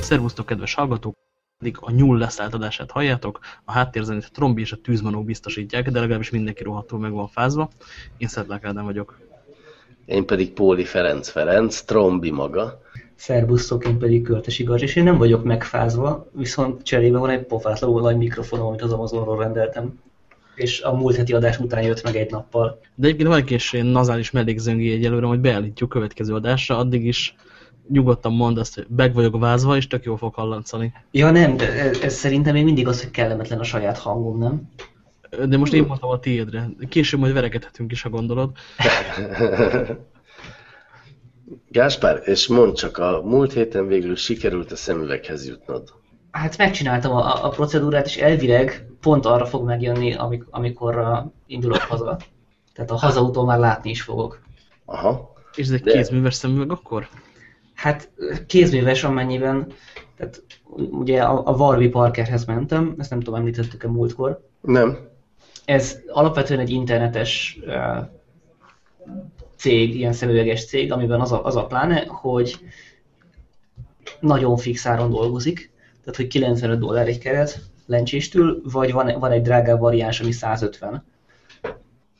Szervusztok, kedves hallgatók! Eddig a nyúl leszállt adását halljátok, a háttérzenét a trombi és a tűzmanó biztosítják, de legalábbis mindenki rohadtul meg van fázva. Én Szedlák Ádám vagyok. Én pedig Póli Ferenc Ferenc, trombi maga. Szervusztok, én pedig Körtes Igaz, és én nem vagyok megfázva, viszont cserébe van egy pofátlanul nagy mikrofonom, amit az Amazonról rendeltem. És a múlt heti adás után jött meg egy nappal. De egyébként van egy kis ilyen nazális mellékzöngi egyelőre, hogy beállítjuk következő adásra, addig is nyugodtan mondd azt, hogy meg vagyok vázva, és tök jól fog hallatszani. Ja nem, de ez, ez szerintem még mindig az, hogy kellemetlen a saját hangom, nem? De most én mondtam a tiédre. Később majd verekedhetünk is, ha gondolod. Gáspár, és mondd csak, a múlt héten végül sikerült a szemüveghez jutnod. Hát megcsináltam a, a procedúrát, és elvileg pont arra fog megjönni, amik, amikor uh, indulok haza. Tehát a hazautól már látni is fogok. Aha. És ez egy De- kézműves szemüveg akkor? Hát kézműves amennyiben, tehát ugye a, a Warby Parkerhez mentem, ezt nem tudom, említettük-e múltkor. Nem. Ez alapvetően egy internetes uh, cég, ilyen szemüveges cég, amiben az a, az a pláne, hogy nagyon fix áron dolgozik, tehát hogy 95 dollár egy keret lencséstül, vagy van, van egy drágább variáns, ami 150.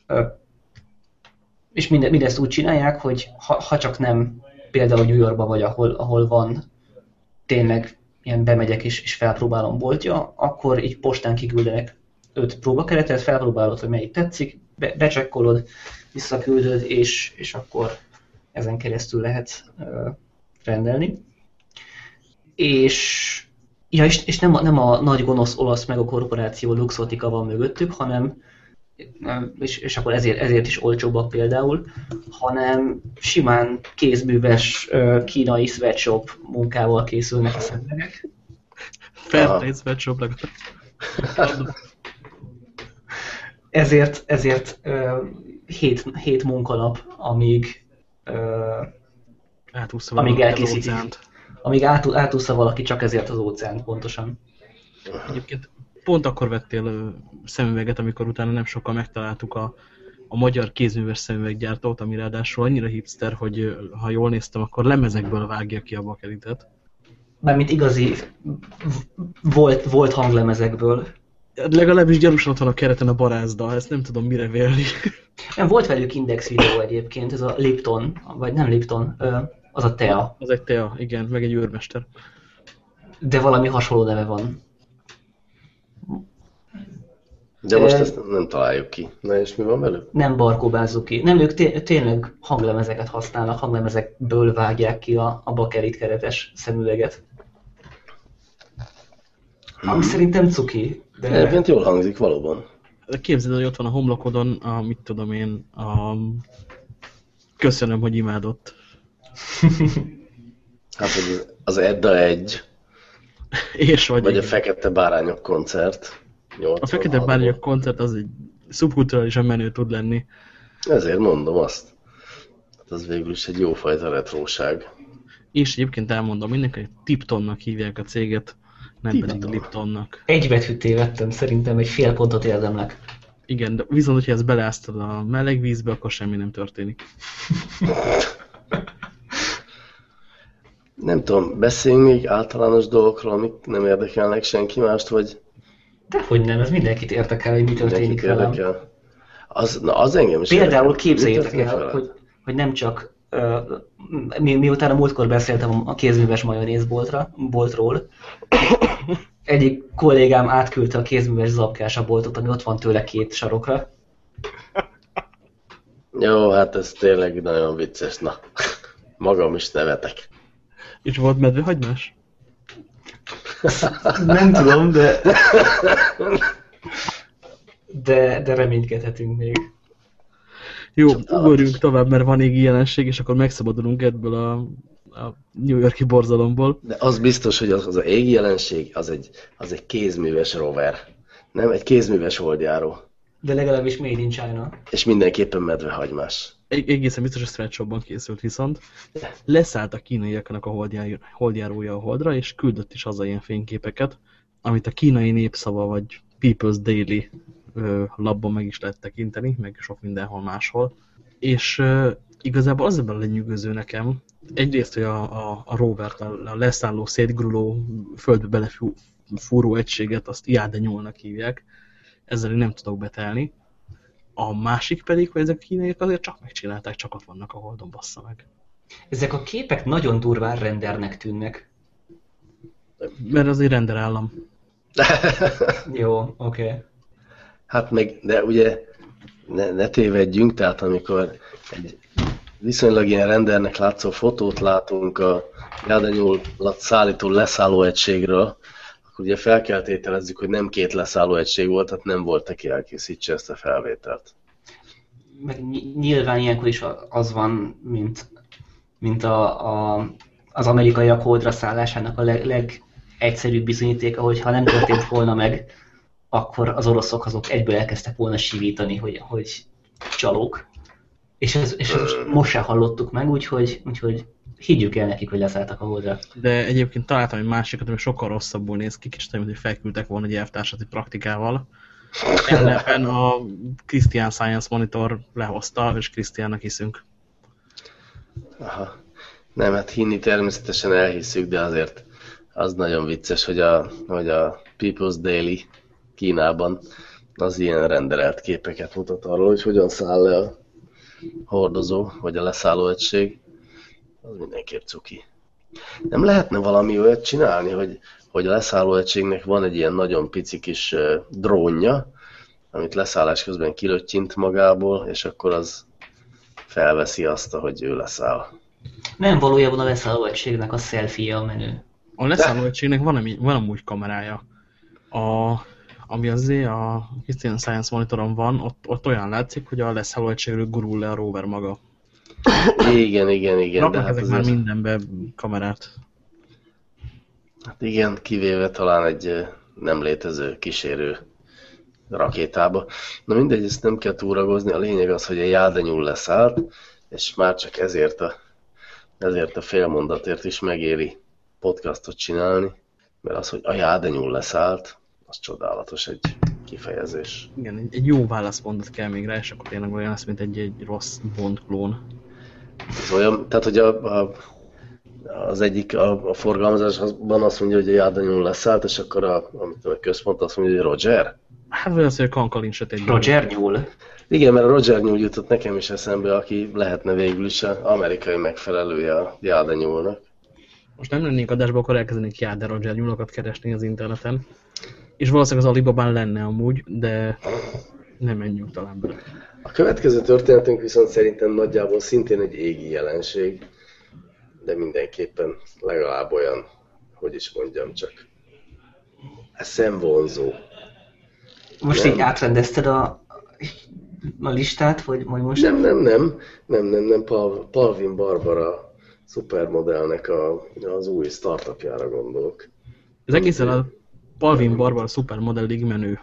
Ö, és minde, mindezt úgy csinálják, hogy ha, ha csak nem például New Yorkban vagy, ahol, ahol van tényleg ilyen bemegyek és, és felpróbálom boltja, akkor így postán kiküldenek öt próbakeretet, felpróbálod, hogy melyik tetszik, be, becsekkolod, visszaküldöd, és, és akkor ezen keresztül lehet rendelni. És, ja, és, és nem, a, nem a nagy gonosz olasz meg a korporáció Luxotica van mögöttük, hanem és, és akkor ezért, ezért is olcsóbbak például, hanem simán kézműves kínai sweatshop munkával készülnek a szemüvegek. Fairtrade sweatshop legalább. Ezért, ezért hét, hét munkanap, amíg, Átúszta Amíg elkészítik. amíg átú, átúszza valaki csak ezért az óceánt pontosan. Egyébként pont akkor vettél szemüveget, amikor utána nem sokkal megtaláltuk a, a magyar kézműves szemüveggyártót, ami ráadásul annyira hipster, hogy ha jól néztem, akkor lemezekből vágja ki a bakelitet. Mármint igazi volt, volt hanglemezekből. Legalábbis gyanúsan ott van a kereten a barázda, ezt nem tudom mire vélni. Nem, volt velük index videó egyébként, ez a Lipton, vagy nem Lipton, az a Tea, Az egy tea, igen, meg egy őrmester. de valami hasonló neve van. De most ezt nem találjuk ki. Na és mi van velük? Nem barkóbázzuk ki. Nem, ők té- tényleg hanglemezeket használnak, hanglemezekből vágják ki a, a bakelit keretes szemüveget. Ami szerintem cuki, de Egyébként jól hangzik valóban. Képzeld, el, hogy ott van a homlokodon, a, mit tudom én, a... Köszönöm, hogy imádott. Hát hogy az Edda egy, És vagy, vagy a igen. Fekete Bárányok koncert. a Fekete 86-ban. Bárnyak koncert az egy szubkulturálisan menő tud lenni. Ezért mondom azt. Hát az végül is egy jófajta retróság. És egyébként elmondom mindenki, hogy Tiptonnak hívják a céget, nem Tipton. pedig Liptonnak. egy betűt tévedtem, szerintem egy fél pontot érdemlek. Igen, de viszont, hogyha ezt beleáztad a meleg vízbe, akkor semmi nem történik. Nem tudom, beszéljünk még általános dolgokról, amik nem érdekelnek senki mást, vagy Dehogy nem, ez mindenkit érdekel, hogy mi történik mindenkit velem. Az, na, az engem is Például képzeljétek el, hogy, hogy nem csak mi, miután a múltkor beszéltem a kézműves majonézboltra, boltról, egyik kollégám átküldte a kézműves zapkása boltot, ami ott van tőle két sarokra. Jó, hát ez tényleg nagyon vicces, na. Magam is nevetek. És volt medvehagymás? Nem tudom, de... De, de reménykedhetünk még. Jó, Csodálatos. ugorjunk tovább, mert van égi jelenség, és akkor megszabadulunk ebből a, a New Yorki borzalomból. De az biztos, hogy az, az a égi jelenség, az egy, az egy kézműves rover. Nem, egy kézműves holdjáró. De legalábbis made in China. És mindenképpen medvehagymás. egy, egészen biztos, hogy Stretchopban készült viszont, leszállt a kínaiaknak a holdjár, holdjárója a holdra, és küldött is haza ilyen fényképeket, amit a kínai népszava, vagy People's Daily labban meg is lehet tekinteni, meg sok mindenhol máshol. És igazából az ebben lenyűgöző nekem, egyrészt, hogy a, a, a rovert, a, a leszálló, szétgruló, földbe belefúró egységet, azt iáde nyúlnak hívják, ezzel én nem tudok betelni. A másik pedig, hogy ezek a kínaiak azért csak megcsinálták, csak ott vannak a holdon, bassza meg. Ezek a képek nagyon durván rendernek tűnnek. Mert azért render állam. Jó, oké. Okay. Hát meg, de ugye ne, ne tévedjünk, tehát amikor egy viszonylag ilyen rendernek látszó fotót látunk a jádanyúlat szállító leszálló egységről, akkor ugye fel kell tételezzük, hogy nem két leszálló egység volt, tehát nem volt, aki elkészítse ezt a felvételt. Meg nyilván ilyenkor is az van, mint, mint a, a, az amerikaiak holdra szállásának a leg, legegyszerűbb bizonyítéka, hogy ha nem történt volna meg, akkor az oroszok azok egyből elkezdtek volna sivítani, hogy, hogy csalók. És, ez, és ez most se hallottuk meg, úgyhogy, úgyhogy higgyük el nekik, hogy leszálltak a holdra. De egyébként találtam egy másikat, ami sokkal rosszabbul néz ki, kicsit hogy felküldtek volna egy elvtársati praktikával. Ellenben a Christian Science Monitor lehozta, és Christiannak hiszünk. Aha. Nem, hát hinni természetesen elhiszük, de azért az nagyon vicces, hogy a, hogy a People's Daily Kínában az ilyen renderelt képeket mutat arról, hogy hogyan száll le a hordozó, vagy a leszálló egység az mindenképp cuki. Nem lehetne valami olyat csinálni, hogy, hogy a leszálló egységnek van egy ilyen nagyon pici kis drónja, amit leszállás közben kilöttyint magából, és akkor az felveszi azt, hogy ő leszáll. Nem, valójában a leszálló egységnek a selfie a menő. A leszálló egységnek van, ami, van amúgy kamerája. A, ami azért a Christian Science monitoron van, ott, ott olyan látszik, hogy a leszálló egységről gurul le a rover maga. Igen, igen, igen. Raknak hát ezek már mindenbe kamerát. Hát igen, kivéve talán egy nem létező kísérő rakétába. Na mindegy, ezt nem kell túragozni, a lényeg az, hogy a jádenyúl leszállt, és már csak ezért a, ezért a félmondatért is megéri podcastot csinálni, mert az, hogy a jádenyúl leszállt, az csodálatos egy kifejezés. Igen, egy, egy jó válaszmondat kell még rá, és akkor tényleg olyan lesz, mint egy, egy rossz Bond klón. Ez olyan, tehát hogy a, a, az egyik a, a forgalmazásban azt mondja, hogy a járdanyúl leszállt, és akkor a, amit a központ azt mondja, hogy Roger. Hát vagy az, hogy a kankalin egy Roger nyúl. Igen, mert a Roger nyúl jutott nekem is eszembe, aki lehetne végül is az amerikai megfelelője a járdanyúlnak. Most nem lennénk adásba, akkor elkezdenénk Jáder Roger nyúlokat keresni az interneten. És valószínűleg az Alibabán lenne amúgy, de nem menjünk talán bele. A következő történetünk viszont szerintem nagyjából szintén egy égi jelenség, de mindenképpen legalább olyan, hogy is mondjam csak, szemvonzó. Most nem. így átrendezted a, a listát, vagy majd most? Nem, nem, nem, nem, nem, nem, Pal, Palvin Barbara szupermodellnek a, az új startupjára gondolok. Ez egészen a Palvin Barbara szupermodellig menő.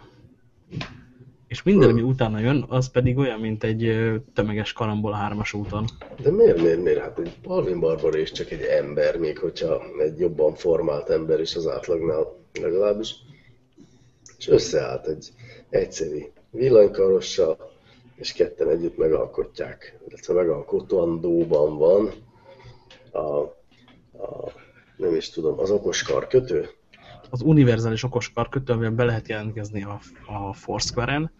És minden, ami utána jön, az pedig olyan, mint egy tömeges karambol a hármas úton. De miért, miért, miért? Hát egy Palvin Barbara is csak egy ember, még hogyha egy jobban formált ember is az átlagnál legalábbis. És összeállt egy egyszerű villanykarossal, és ketten együtt megalkotják, illetve megalkotóan van a, a, nem is tudom, az okos karkötő? Az univerzális okos karkötő, amiben be lehet jelentkezni a, a Foursquare-en,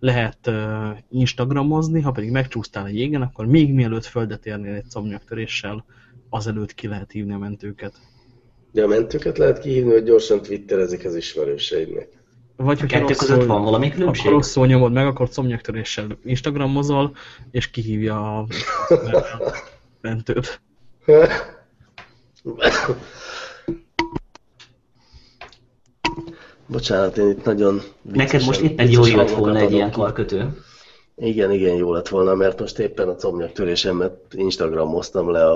lehet uh, instagramozni, ha pedig megcsúsztál a jégen, akkor még mielőtt földet érnél egy szomnyaktöréssel, azelőtt ki lehet hívni a mentőket. De a mentőket lehet kihívni, hogy gyorsan twitterezik az ismerőseidnek. Vagy hogyha kettő között van valami különbség? Akkor rosszul nyomod meg, akkor szomnyaktöréssel instagramozol, és kihívja a mentőt. Bocsánat, én itt nagyon... Neked most éppen jól jött volna egy ilyen karkötő. Igen, igen, jó lett volna, mert most éppen a comnyaktörésemet Instagramoztam le a,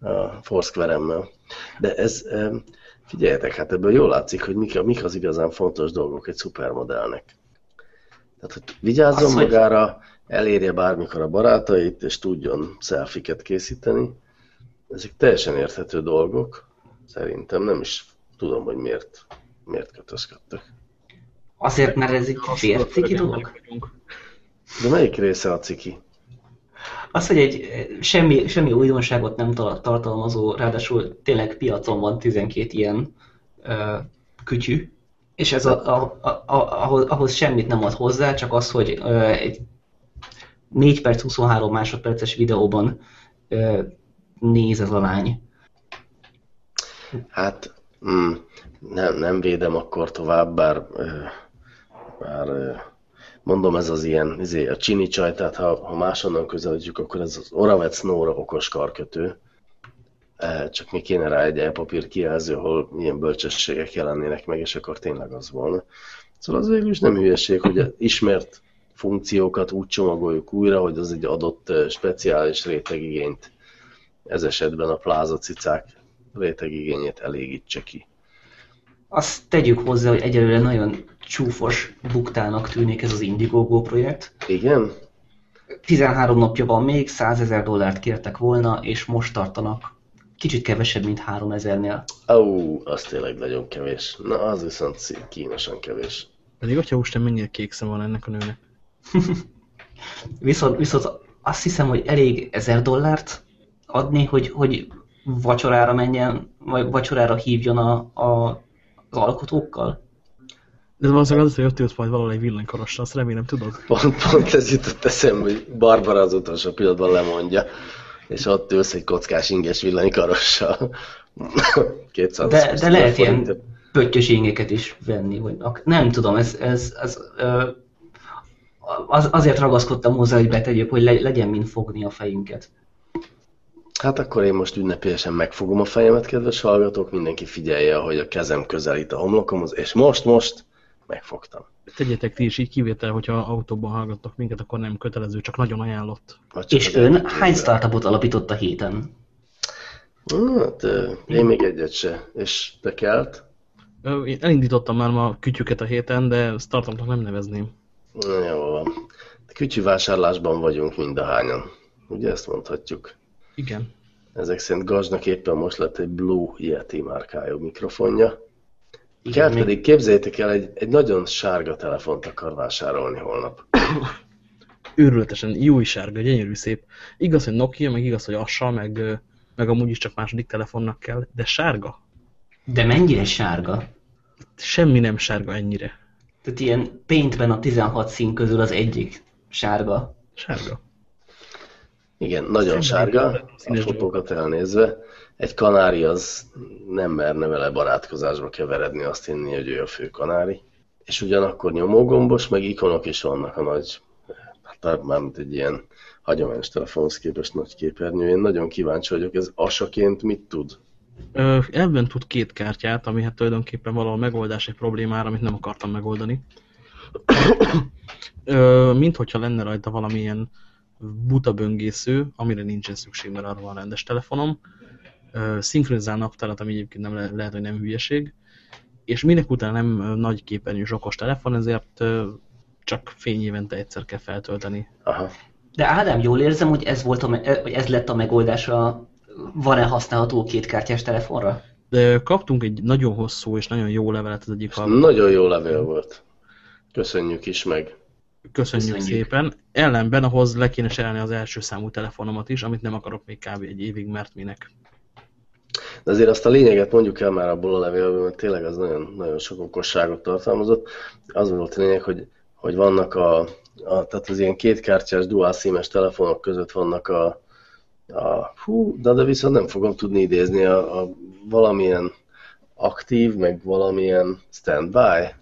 a Foursquare-emmel. De ez, figyeljetek, hát ebből jól látszik, hogy mik, mik az igazán fontos dolgok egy szupermodellnek. Tehát, hogy vigyázzon az, magára, hogy... elérje bármikor a barátait, és tudjon szelfiket készíteni. Ezek teljesen érthető dolgok. Szerintem nem is tudom, hogy miért, miért kötözködtek. Azért, mert ez egy férciki dolog? De melyik része a ciki? Az, hogy egy semmi, semmi újdonságot nem tartalmazó, ráadásul tényleg piacon van 12 ilyen uh, kütyű, és ez a, a, a, a, ahhoz, ahhoz semmit nem ad hozzá, csak az, hogy uh, egy 4 perc 23 másodperces videóban uh, néz ez a lány. Hát mm, nem, nem védem akkor tovább, bár, bár mondom, ez az ilyen izé, a csini csaj, tehát ha, ha másonnan közelítjük, akkor ez az Oravec Nóra okos karkötő. Csak még kéne rá egy elpapír kijelző, ahol milyen bölcsességek jelennének meg, és akkor tényleg az volna. Szóval az végül is nem hülyeség, hogy ismert funkciókat úgy csomagoljuk újra, hogy az egy adott speciális rétegigényt, ez esetben a plázacicák rétegigényét elégítse ki. Azt tegyük hozzá, hogy egyelőre nagyon csúfos buktának tűnik ez az Indiegogo projekt. Igen? 13 napja van még, 100 ezer dollárt kértek volna, és most tartanak kicsit kevesebb, mint 3000-nél. Ó, oh, az tényleg nagyon kevés. Na, az viszont kínosan kevés. Pedig, hogyha most mennyire kékszem van ennek a nőnek. viszont, viszont azt hiszem, hogy elég 1000 dollárt adni, hogy, hogy vacsorára menjen, vagy vacsorára hívjon a, a, az alkotókkal? De valószínűleg az, hogy ott ült majd valahol egy villanykarosra, azt remélem tudod. Pont, pont ez jutott eszembe, hogy Barbara az utolsó pillanatban lemondja, és ott ülsz egy kockás inges villanykarossal. 200 de, de lehet ilyen pöttyös ingeket is venni, vagy nem tudom, ez, ez, ez az, azért ragaszkodtam hozzá, hogy betegyük, hogy legyen mint fogni a fejünket. Hát akkor én most ünnepélyesen megfogom a fejemet, kedves hallgatók, mindenki figyelje, hogy a kezem közelít a homlokomhoz, és most, most megfogtam. Tegyetek ti is így kivétel, hogyha autóban hallgattok minket, akkor nem kötelező, csak nagyon ajánlott. Csak és ön hány startupot alapított a héten? Hát, én még egyet se. És te kelt? Én elindítottam már ma kütyüket a héten, de startupnak nem nevezném. Jó van. Kütyűvásárlásban vagyunk mind a hányan. Ugye ezt mondhatjuk? Igen. Ezek szerint Gazsnak éppen most lett egy Blue Yeti márkájú mikrofonja. Igen, Kell pedig képzeljétek el, egy, egy nagyon sárga telefont akar vásárolni holnap. Őrületesen jó is sárga, gyönyörű szép. Igaz, hogy Nokia, meg igaz, hogy Assa, meg, meg amúgy is csak második telefonnak kell, de sárga. De mennyire sárga? Semmi nem sárga ennyire. Tehát ilyen paintben a 16 szín közül az egyik sárga. Sárga. Igen, nagyon sárga, a fotókat elnézve. Egy kanári az nem merne vele barátkozásba keveredni, azt hinni, hogy ő a fő kanári. És ugyanakkor nyomógombos, meg ikonok is vannak a nagy, hát mármint egy ilyen hagyományos telefonhoz képest nagy képernyő. Én nagyon kíváncsi vagyok, ez asaként mit tud? Ö, ebben tud két kártyát, ami hát tulajdonképpen valahol megoldás egy problémára, amit nem akartam megoldani. Ö, mint hogyha lenne rajta valamilyen buta böngésző, amire nincsen szükség, mert arra van rendes telefonom, szinkronizál naptárat, ami egyébként nem le lehet, hogy nem hülyeség, és minek után nem nagy képernyős okos telefon, ezért csak fényévente egyszer kell feltölteni. Aha. De Ádám, jól érzem, hogy ez, volt a, hogy ez lett a megoldás a van-e használható kétkártyás telefonra? De kaptunk egy nagyon hosszú és nagyon jó levelet az egyik Nagyon jó levél volt. Köszönjük is meg. Köszönjük, Köszönjük szépen. Ellenben ahhoz le kéne serelni az első számú telefonomat is, amit nem akarok még kb. egy évig, mert minek. De azért azt a lényeget mondjuk el már abból a levélből, mert tényleg az nagyon, nagyon sok okosságot tartalmazott. Az volt a lényeg, hogy, hogy vannak a, a, tehát az ilyen kétkártyás dual sim telefonok között vannak a, a hú, de, de viszont nem fogom tudni idézni a, a valamilyen aktív, meg valamilyen standby.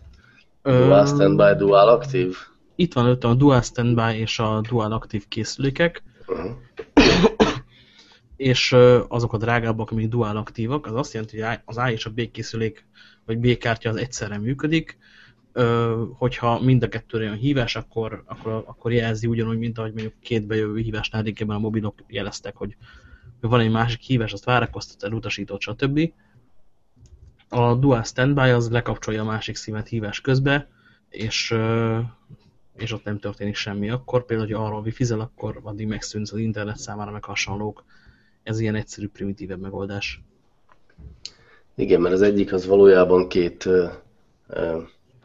Dual standby, dual aktív itt van előttem a Dual Standby és a Dual Active készülékek, uh -huh. és azok a drágábbak, amik dual aktívak, az azt jelenti, hogy az A és a B készülék, vagy B kártya az egyszerre működik, hogyha mind a kettőre jön hívás, akkor, akkor, akkor jelzi ugyanúgy, mint ahogy mondjuk két bejövő hívásnál régebben a mobilok jeleztek, hogy van egy másik hívás, azt várakoztat, elutasított, stb. A Dual Standby az lekapcsolja a másik szímet hívás közben, és és ott nem történik semmi. Akkor például, hogy arról wifi akkor addig megszűnsz az internet számára, meg hasonlók. Ez ilyen egyszerű, primitívebb megoldás. Igen, mert az egyik az valójában két,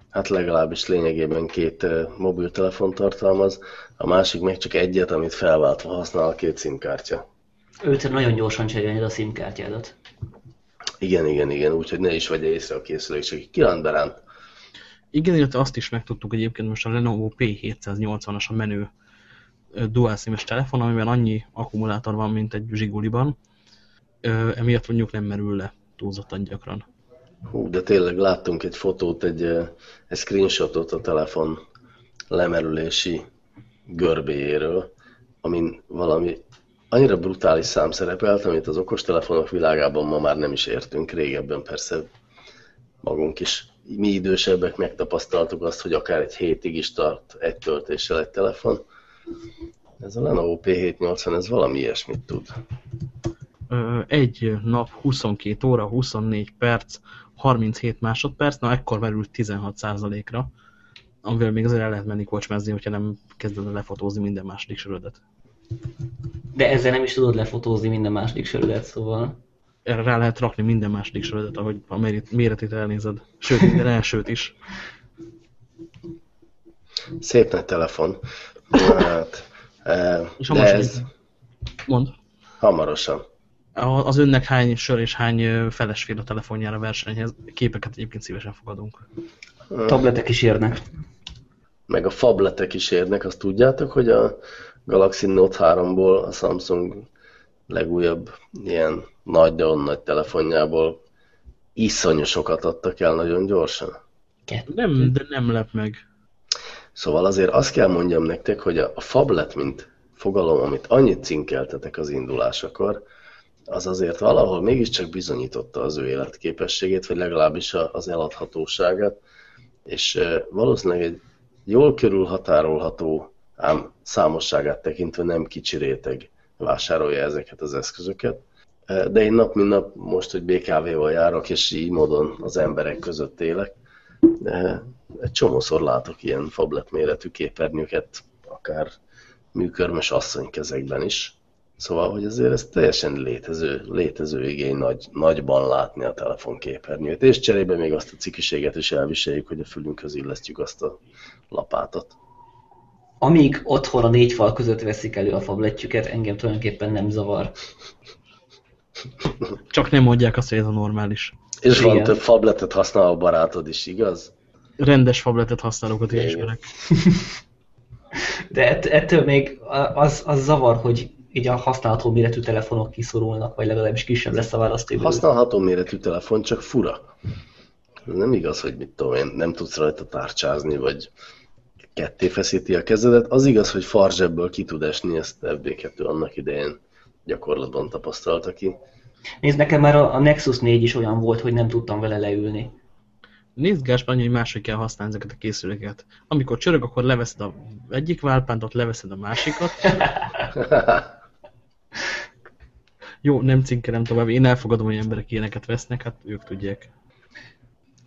hát legalábbis lényegében két mobiltelefon tartalmaz, a másik meg csak egyet, amit felváltva használ a két SIM-kártya. Őt nagyon gyorsan cserélni a SIM-kártyádat. Igen, igen, igen, úgyhogy ne is vegye észre a készülék, csak kiránt beránt. Igen, illetve azt is megtudtuk egyébként most a Lenovo P780-as a menő dual sim telefon, amiben annyi akkumulátor van, mint egy zsiguliban, emiatt mondjuk nem merül le túlzottan gyakran. Hú, de tényleg láttunk egy fotót, egy, egy screenshotot a telefon lemerülési görbéjéről, amin valami annyira brutális szám szerepelt, amit az okostelefonok világában ma már nem is értünk, régebben persze magunk is. Mi idősebbek megtapasztaltuk azt, hogy akár egy hétig is tart egy töltéssel egy telefon. Ez a Lenovo P780, ez valami ilyesmit tud. Egy nap 22 óra, 24 perc, 37 másodperc, na ekkor merült 16%-ra, amivel még azért el lehet menni kocsmázni, hogyha nem kezded lefotózni minden második sörödet. De ezzel nem is tudod lefotózni minden második sörödet, szóval... Erre rá lehet rakni minden második sörödet, ahogy a méretét elnézed. Sőt, minden elsőt is. Szép nagy telefon. Hát, e, és de ez... Mond. Hamarosan. Az önnek hány sör és hány felesfél a telefonjára versenyhez? Képeket egyébként szívesen fogadunk. Tabletek is érnek. Meg a fabletek is érnek, azt tudjátok, hogy a Galaxy Note 3-ból a Samsung legújabb ilyen nagyon nagy telefonjából iszonyú sokat adtak el nagyon gyorsan. Nem, de nem lep meg. Szóval azért azt kell mondjam nektek, hogy a, a fablet, mint fogalom, amit annyit cinkeltetek az indulásakor, az azért valahol mégiscsak bizonyította az ő életképességét, vagy legalábbis az eladhatóságát, és valószínűleg egy jól körülhatárolható ám számosságát tekintve nem kicsi réteg vásárolja ezeket az eszközöket. De én nap mint nap most, hogy BKV-val járok, és így módon az emberek között élek, egy csomószor látok ilyen fablet méretű képernyőket, akár műkörmös asszonykezekben is. Szóval, hogy azért ez teljesen létező, létező igény nagy, nagyban látni a telefonképernyőt, és cserébe még azt a cikiséget is elviseljük, hogy a fülünkhöz illesztjük azt a lapátot amíg otthon a négy fal között veszik elő a fabletjüket, engem tulajdonképpen nem zavar. Csak nem mondják azt, hogy ez a normális. És Igen. van több fabletet használó barátod is, igaz? Rendes fabletet használókat is ismerek. De ett, ettől még az, az zavar, hogy így a használható méretű telefonok kiszorulnak, vagy legalábbis kisebb lesz a választó. Használható méretű telefon, csak fura. Nem igaz, hogy mit tudom én, nem tudsz rajta tárcsázni, vagy ketté feszíti a kezedet. Az igaz, hogy farzsebből ki tud esni, ezt FB2 annak idején gyakorlatban tapasztalta ki. Nézd, nekem már a Nexus 4 is olyan volt, hogy nem tudtam vele leülni. Nézd, Gáspár, hogy máshogy kell használni ezeket a készüléket. Amikor csörög, akkor leveszed a egyik válpántot, leveszed a másikat. Jó, nem cinkerem tovább. Én elfogadom, hogy emberek ilyeneket vesznek, hát ők tudják.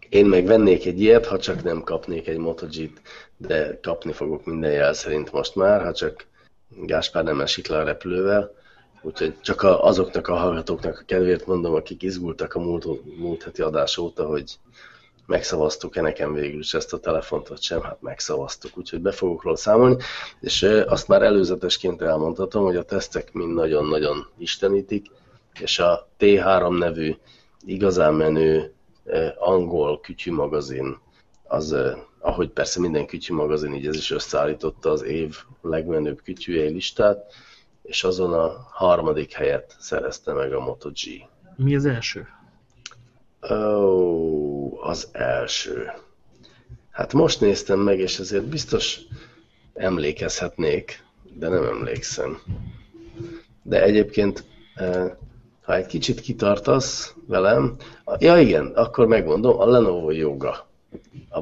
Én meg vennék egy ilyet, ha csak nem kapnék egy Moto G-t, de kapni fogok minden jel szerint most már, ha csak Gáspár nem esik le a repülővel. Úgyhogy csak azoknak a hallgatóknak a kedvéért mondom, akik izgultak a múlt, múlt heti adás óta, hogy megszavaztuk-e nekem végül is ezt a telefont, vagy sem, hát megszavaztuk, úgyhogy be fogok róla számolni, és azt már előzetesként elmondhatom, hogy a tesztek mind nagyon-nagyon istenítik, és a T3 nevű igazán menő angol kütyű magazin, az, ahogy persze minden kütyű magazin, így ez is összeállította az év legmenőbb kütyűjei listát, és azon a harmadik helyet szerezte meg a Moto G. Mi az első? Ó, oh, az első. Hát most néztem meg, és ezért biztos emlékezhetnék, de nem emlékszem. De egyébként ha egy kicsit kitartasz velem, ja igen, akkor megmondom, a Lenovo Yoga,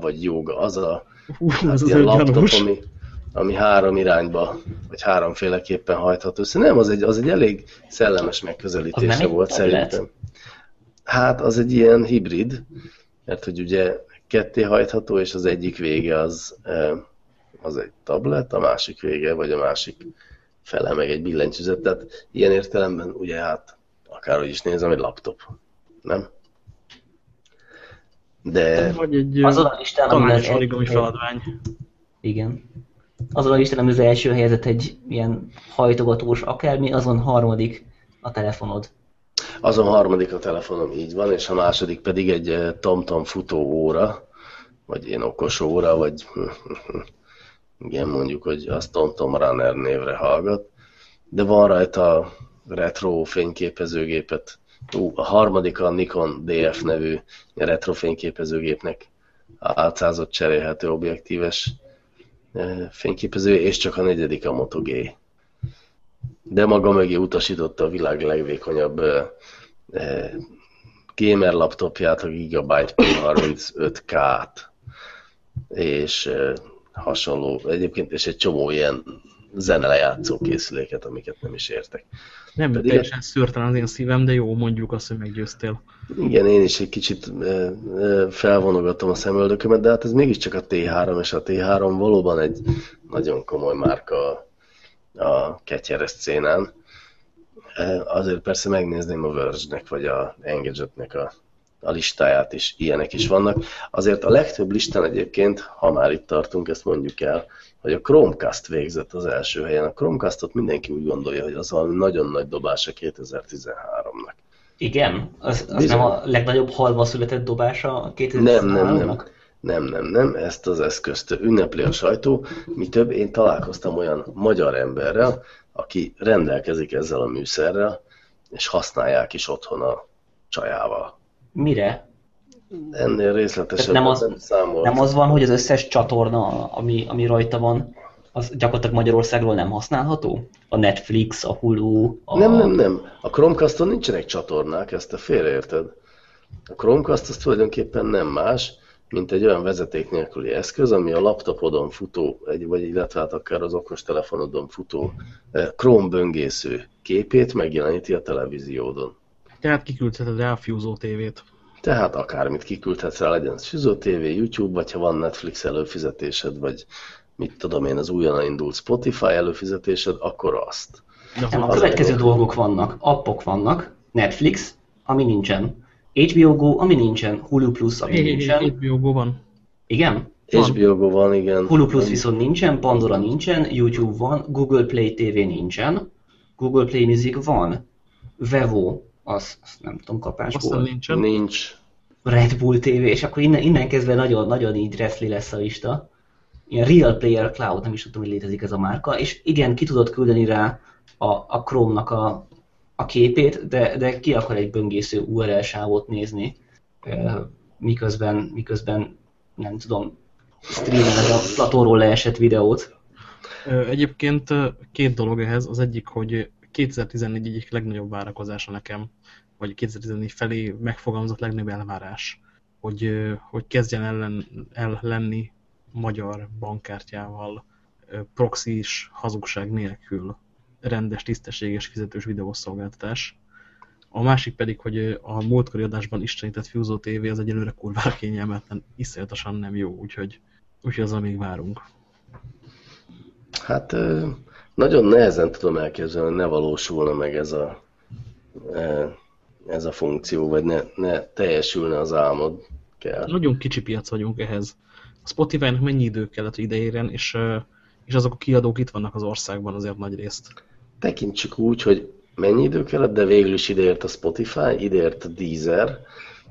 vagy Yoga, az a uh, hát az ilyen laptop, ami, ami három irányba, vagy háromféleképpen hajthat össze. Nem, az egy, az egy elég szellemes megközelítése volt szerintem. Hát az egy ilyen hibrid, mert hogy ugye ketté hajtható, és az egyik vége az az egy tablet, a másik vége, vagy a másik fele meg egy billentyűzet. Tehát ilyen értelemben ugye hát akárhogy is nézem, egy laptop. Nem? De... Vagy egy Azon a listán, egy- feladvány. Igen. Azon a listán, ami az első helyzet egy ilyen hajtogatós akármi, azon harmadik a telefonod. azon harmadik a telefonom, így van, és a második pedig egy eh, TomTom futó óra, vagy ilyen okos óra, vagy igen, mondjuk, hogy az TomTom Runner névre hallgat, de van rajta retro fényképezőgépet. Ú, a harmadik a Nikon DF nevű retro fényképezőgépnek álcázott cserélhető objektíves fényképező, és csak a negyedik a Moto G. De maga mögé utasította a világ legvékonyabb gamer laptopját, a Gigabyte P35K-t, és hasonló, egyébként, és egy csomó ilyen zenelejátszó készüléket, amiket nem is értek. Nem Pedig- teljesen szűrtelen az én szívem, de jó, mondjuk azt, hogy meggyőztél. Igen, én is egy kicsit felvonogatom a szemöldökömet, de hát ez mégiscsak a T3, és a T3 valóban egy nagyon komoly márka a ketyeres szénán. Eh, Azért persze megnézném a Verge-nek, vagy a Engadget-nek a, a listáját is, ilyenek is vannak. Azért a legtöbb listán egyébként, ha már itt tartunk, ezt mondjuk el, hogy a Chromecast végzett az első helyen. A Chromecastot mindenki úgy gondolja, hogy az valami nagyon nagy dobása 2013-nak. Igen? Az, az Bizony. nem a legnagyobb halva született dobása a Nem, nem, nem. 2003-nak? Nem, nem, nem, ezt az eszközt ünnepli a sajtó. Mi több, én találkoztam olyan magyar emberrel, aki rendelkezik ezzel a műszerrel, és használják is otthon a csajával. Mire? Ennél részletesebben nem az- nem számolt. Nem az van, hogy az összes csatorna, ami, ami rajta van, az gyakorlatilag Magyarországról nem használható? A Netflix, a Hulu, a... Nem, nem, nem. A Chromecaston nincsenek csatornák, ezt te félreérted. A Chromecast az tulajdonképpen nem más, mint egy olyan vezeték nélküli eszköz, ami a laptopodon futó, egy, vagy illetve hát akár az okostelefonodon futó eh, Chrome böngésző képét megjeleníti a televíziódon. Tehát kiküldheted rá a Fuseo TV-t. Tehát akármit kiküldhetsz rá, legyen ez Fuseo TV, YouTube, vagy ha van Netflix előfizetésed, vagy mit tudom én, az újonnan indult Spotify előfizetésed, akkor azt. Az Nem, a következő a dolgok vannak. Appok vannak, Netflix, ami nincsen. HBO Go, ami nincsen. Hulu Plus, ami nincsen. HBO Go van. Igen? Van. HBO Go van, igen. Hulu Plus viszont nincsen, Pandora nincsen, YouTube van, Google Play TV nincsen, Google Play Music van, Vevo, az, azt nem tudom Aztán kapásból, nincsen. Nincs. Red Bull TV, és akkor innen, innen kezdve nagyon, nagyon így reszli lesz a lista. Ilyen Real Player Cloud, nem is tudtam, hogy létezik ez a márka, és igen, ki tudod küldeni rá a, a Chrome-nak a, a képét, de, de ki akar egy böngésző URL sávot nézni, miközben, miközben nem tudom, streameled a platóról leesett videót. Egyébként két dolog ehhez. Az egyik, hogy 2014 egyik legnagyobb várakozása nekem, vagy 2014 felé megfogalmazott legnagyobb elvárás, hogy, hogy kezdjen ellen, el lenni magyar bankkártyával proxis hazugság nélkül rendes, tisztességes, fizetős videószolgáltatás. A másik pedig, hogy a múltkori adásban istenített Fuseo TV az egyelőre kurvára kényelmetlen, iszonyatosan nem jó, úgyhogy, úgyhogy azzal még várunk. Hát nagyon nehezen tudom elképzelni, hogy ne valósulna meg ez a, ez a funkció, vagy ne, ne teljesülne az álmod kell. Nagyon kicsi piac vagyunk ehhez. A Spotify-nak mennyi idő kellett, hogy ideérjen, és, ö, és azok a kiadók itt vannak az országban azért nagy részt. Tekintsük úgy, hogy mennyi idő kellett, de végül is ideért a Spotify, ideért a Deezer,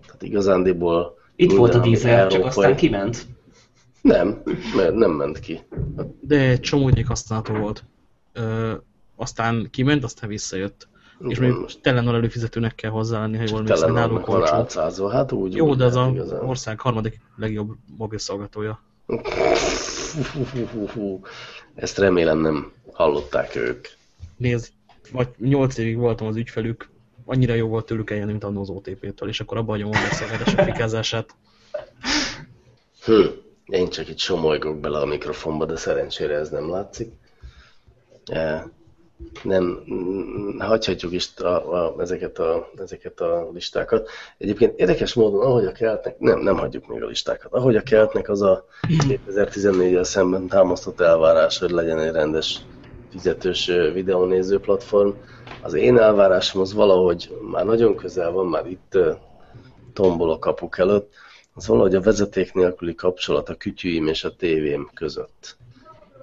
tehát igazándiból Itt volt a Deezer, csak európai- aztán kiment. Nem, mert nem ment ki. De csomó ideig használható volt. Ö, aztán kiment, aztán visszajött. És Igen, mondjuk most Telenor előfizetőnek kell hozzá lenni, ha jól emlékszem, van olcsó. Hát úgy, Jó, úgy de az a igazán. ország harmadik legjobb mobil szolgáltatója. Hú, hú, hú, hú. Ezt remélem nem hallották ők. Nézd, vagy 8 évig voltam az ügyfelük, annyira jó volt tőlük eljönni, mint annó az OTP-től, és akkor abba hagyom a szolgáltatások fikázását. Hm. Én csak itt somolygok bele a mikrofonba, de szerencsére ez nem látszik. E, nem hagyhatjuk is a, a, ezeket, a, ezeket a listákat. Egyébként érdekes módon, ahogy a keltnek, nem, nem hagyjuk még a listákat, ahogy a keltnek az a 2014-el szemben támasztott elvárás, hogy legyen egy rendes fizetős videónéző platform, az én elvárásom az valahogy már nagyon közel van, már itt tombol a kapuk előtt, az valahogy a vezeték nélküli kapcsolat a kütyűim és a tévém között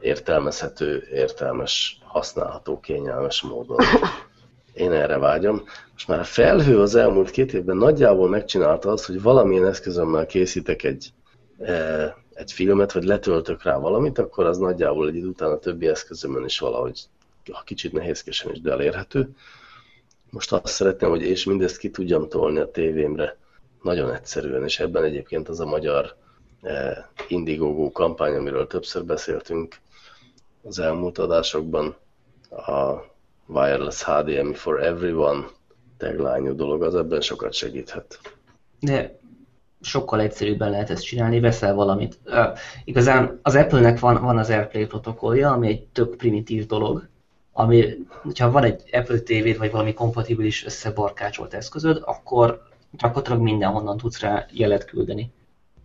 értelmezhető, értelmes, használható, kényelmes módon. Én erre vágyom. Most már a felhő az elmúlt két évben nagyjából megcsinálta azt, hogy valamilyen eszközömmel készítek egy, e, egy filmet, vagy letöltök rá valamit, akkor az nagyjából egy idő után a többi eszközömön is valahogy, ha kicsit nehézkesen is, de elérhető. Most azt szeretném, hogy és mindezt ki tudjam tolni a tévémre nagyon egyszerűen, és ebben egyébként az a magyar e, Indiegogo kampány, amiről többször beszéltünk, az elmúlt adásokban a Wireless HDMI for Everyone tagline dolog, az ebben sokat segíthet. De sokkal egyszerűbben lehet ezt csinálni, veszel valamit. Uh, igazán az Apple-nek van, van az AirPlay protokollja, ami egy tök primitív dolog, ami, ha van egy Apple TV-d, vagy valami kompatibilis összebarkácsolt eszközöd, akkor gyakorlatilag mindenhonnan tudsz rá jelet küldeni.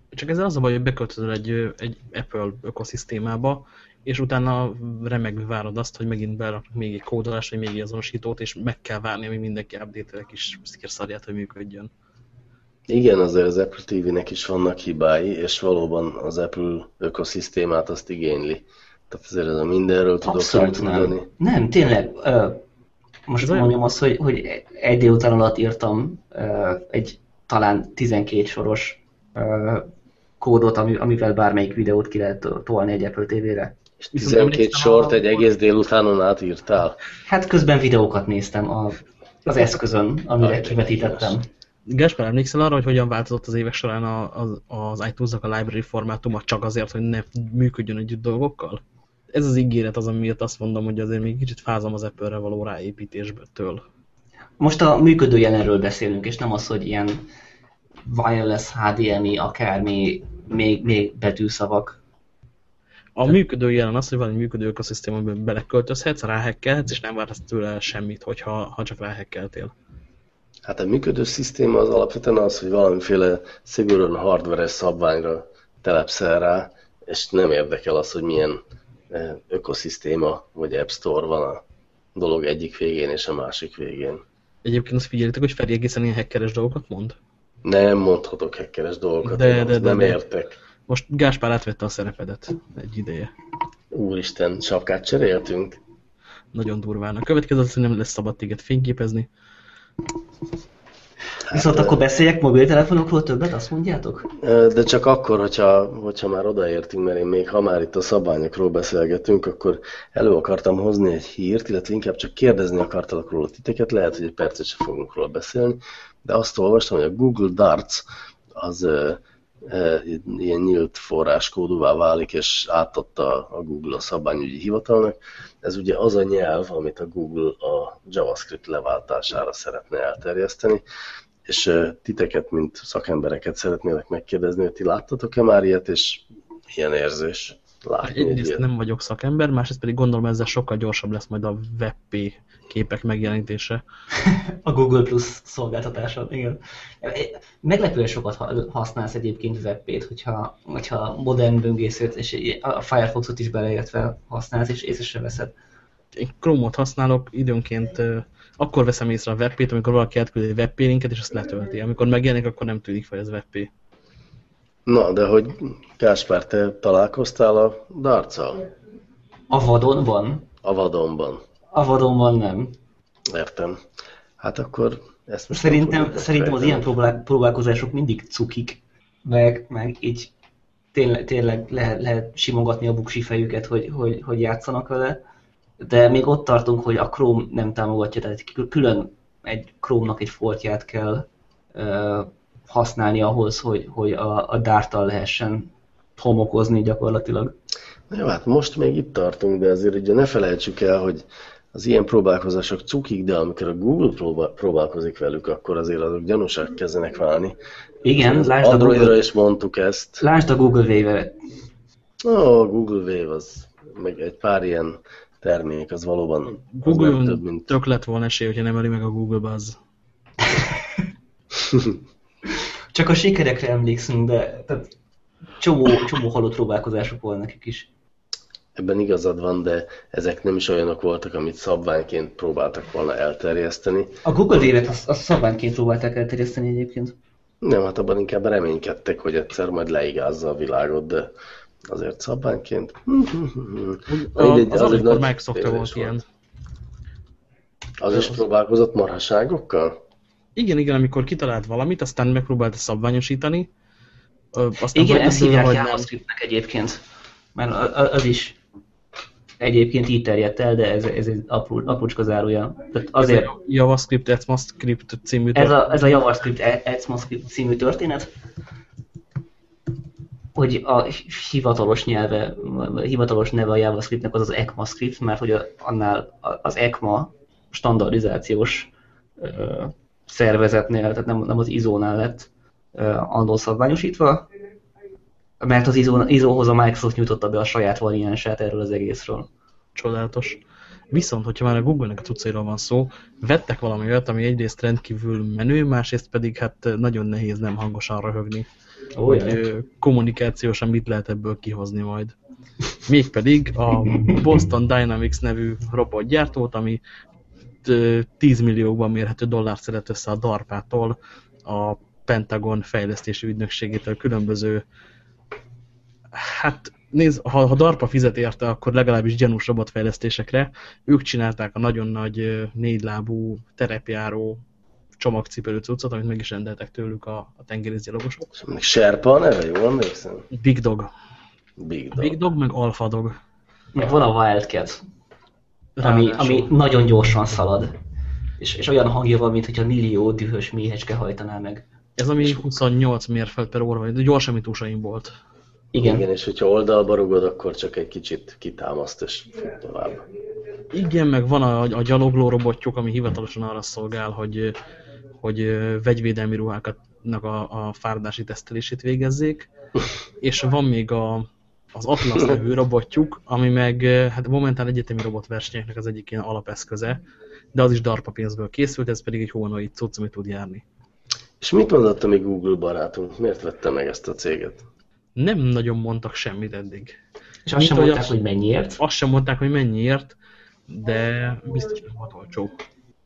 Csak ezzel az a baj, hogy beköltözöl egy, egy Apple ökoszisztémába, és utána remegve várod azt, hogy megint beraknak még egy kódolást, vagy még egy azonosítót, és meg kell várni, amíg mindenki update-el kis szarját, hogy működjön. Igen, azért az Apple TV-nek is vannak hibái, és valóban az Apple ökoszisztémát azt igényli. Tehát azért ez a mindenről tudok Abszolút nem. Nem, tényleg. most ez mondjam azt, hogy, hogy egy délután alatt írtam egy talán 12 soros kódot, amivel bármelyik videót ki lehet tolni egy Apple TV-re. És 12 sort egy egész délutánon átírtál? Hát közben videókat néztem a, az eszközön, amire kivetítettem. Gáspár, emlékszel arra, hogy hogyan változott az évek során az, az iTunes-nak a library formátuma csak azért, hogy ne működjön együtt dolgokkal? Ez az ígéret az, amiért azt mondom, hogy azért még kicsit fázom az Apple-re való ráépítésből. Most a működő jelenről beszélünk, és nem az, hogy ilyen wireless HDMI, akármi, még, még betűszavak a működő jelen az, hogy van egy működő ökoszisztém, amiben beleköltözhetsz, ráhekkelhetsz, és nem vársz tőle semmit, hogyha, ha csak ráhekkeltél. Hát a működő szisztéma az alapvetően az, hogy valamiféle szigorúan hardveres szabványra telepszel rá, és nem érdekel az, hogy milyen eh, ökoszisztéma vagy App Store van a dolog egyik végén és a másik végén. Egyébként azt figyeljétek, hogy Feri egészen ilyen hackeres dolgokat mond? Nem mondhatok hackeres dolgokat, de, de, de, nem de. értek. Most Gáspár átvette a szerepedet egy ideje. Úristen, sapkát cseréltünk? Nagyon durván. A következő az, hogy nem lesz szabad téged fényképezni. Hát, Viszont akkor beszéljek mobiltelefonokról többet, azt mondjátok? De csak akkor, hogyha, hogyha már odaértünk, mert én még ha már itt a szabályokról beszélgetünk, akkor elő akartam hozni egy hírt, illetve inkább csak kérdezni akartalak róla titeket, lehet, hogy egy percet sem fogunk róla beszélni, de azt olvastam, hogy a Google Darts az ilyen nyílt forráskódúvá válik, és átadta a Google a szabványügyi hivatalnak. Ez ugye az a nyelv, amit a Google a JavaScript leváltására szeretne elterjeszteni, és titeket, mint szakembereket szeretnélek megkérdezni, hogy ti láttatok-e már ilyet, és milyen érzés látni Egyrészt nem vagyok szakember, másrészt pedig gondolom ezzel sokkal gyorsabb lesz majd a WebP képek megjelenítése. A Google Plus szolgáltatása, igen. Meglepően sokat használsz egyébként WebP-t, hogyha, hogyha modern böngészőt és a Firefoxot is beleértve használsz, és észre sem veszed. Én Chrome-ot használok, időnként akkor veszem észre a WebP-t, amikor valaki átküldi egy WebP linket, és azt letölti. Amikor megjelenik, akkor nem tűnik fel ez WebP. Na, de hogy Gáspár, te találkoztál a darccal? A vadonban? A vadonban. A vadonban nem. Értem. Hát akkor ezt most Szerintem, szerintem az ilyen próbál, próbálkozások mindig cukik, meg, meg így tényleg, tényleg lehet, lehet simogatni a buksi fejüket, hogy, hogy, hogy játszanak vele, de még ott tartunk, hogy a Chrome nem támogatja, tehát külön egy Chrome-nak egy fortját kell uh, használni ahhoz, hogy, hogy a, a dártal lehessen homokozni gyakorlatilag. Jó, hát most még itt tartunk, de azért ugye ne felejtsük el, hogy az ilyen próbálkozások cukik, de amikor a Google próbál, próbálkozik velük, akkor azért azok gyanúsak kezdenek válni. Igen, lásd Androidra a Google... is mondtuk ezt. Lásd a Google Wave-et. Ó, a Google Wave az, meg egy pár ilyen termék, az valóban az Google nem több, mint... tök lett volna esély, hogyha nem emeli meg a Google Buzz. Csak a sikerekre emlékszünk, de tehát csomó, csomó halott próbálkozások volna nekik is. Ebben igazad van, de ezek nem is olyanok voltak, amit szabványként próbáltak volna elterjeszteni. A Google évet azt, azt szabványként próbálták elterjeszteni egyébként. Nem, hát abban inkább reménykedtek, hogy egyszer majd leigázza a világot, de azért szabványként. A, az, az amikor Microsoft volt ilyen. Az is próbálkozott marhaságokkal? Igen, igen, amikor kitalált valamit, aztán megpróbálta szabványosítani. Aztán igen, ezt hívják JavaScriptnek egyébként. Mert az is egyébként így terjedt el, de ez, ez egy apró, aprócska zárója. Tehát azért, ez a JavaScript ECMAScript című történet. Ez a, ez a JavaScript ECMAScript című történet, hogy a hivatalos nyelve, hivatalos neve a JavaScriptnek az az ECMAScript, mert hogy a, annál az ECMA standardizációs szervezetnél, tehát nem, nem az ISO-nál lett annól szabványosítva, mert az ISO, ISO-hoz a Microsoft nyújtotta be a saját variánsát erről az egészről. Csodálatos. Viszont, hogyha már a Google-nek a cuccairól van szó, vettek valami olyat, ami egyrészt rendkívül menő, másrészt pedig hát nagyon nehéz nem hangosan röhögni. Oh, hogy kommunikációsan mit lehet ebből kihozni majd. Mégpedig a Boston Dynamics nevű robotgyártót, ami 10 milliókban mérhető dollárt szedett össze a DARPA-tól, a Pentagon fejlesztési ügynökségétől különböző hát nézd, ha, ha DARPA fizet érte, akkor legalábbis gyanús robotfejlesztésekre. Ők csinálták a nagyon nagy négylábú terepjáró csomagcipelő cuccot, amit meg is rendeltek tőlük a, a tengerészgyalogosok. Serpa a neve, jól emlékszem? Big Dog. Big Dog. Big Dog, meg Alpha Dog. Meg van a Wildcat, ami, ami nagyon gyorsan szalad. És, és olyan hangja van, mint hogyha millió dühös méhecske hajtaná meg. Ez ami 28 mérföld per óra, de gyorsan, mint Usain volt. Igen. Igen, és hogyha oldalba rugod, akkor csak egy kicsit kitámaszt, és fut tovább. Igen, meg van a, a gyalogló robotjuk, ami hivatalosan arra szolgál, hogy, hogy vegyvédelmi ruháknak a, a fárdási tesztelését végezzék. és van még a, az Atlas nevű robotjuk, ami meg hát momentán egyetemi robotversenyeknek az egyik ilyen alapeszköze, de az is DARPA pénzből készült, ez pedig egy humanoid cucc, ami tud járni. És mit mondott a mi Google barátunk? Miért vette meg ezt a céget? Nem nagyon mondtak semmit eddig. És azt sem mondták, hogy mennyiért? Azt sem mondták, hogy mennyiért, de biztos nem volt olcsó.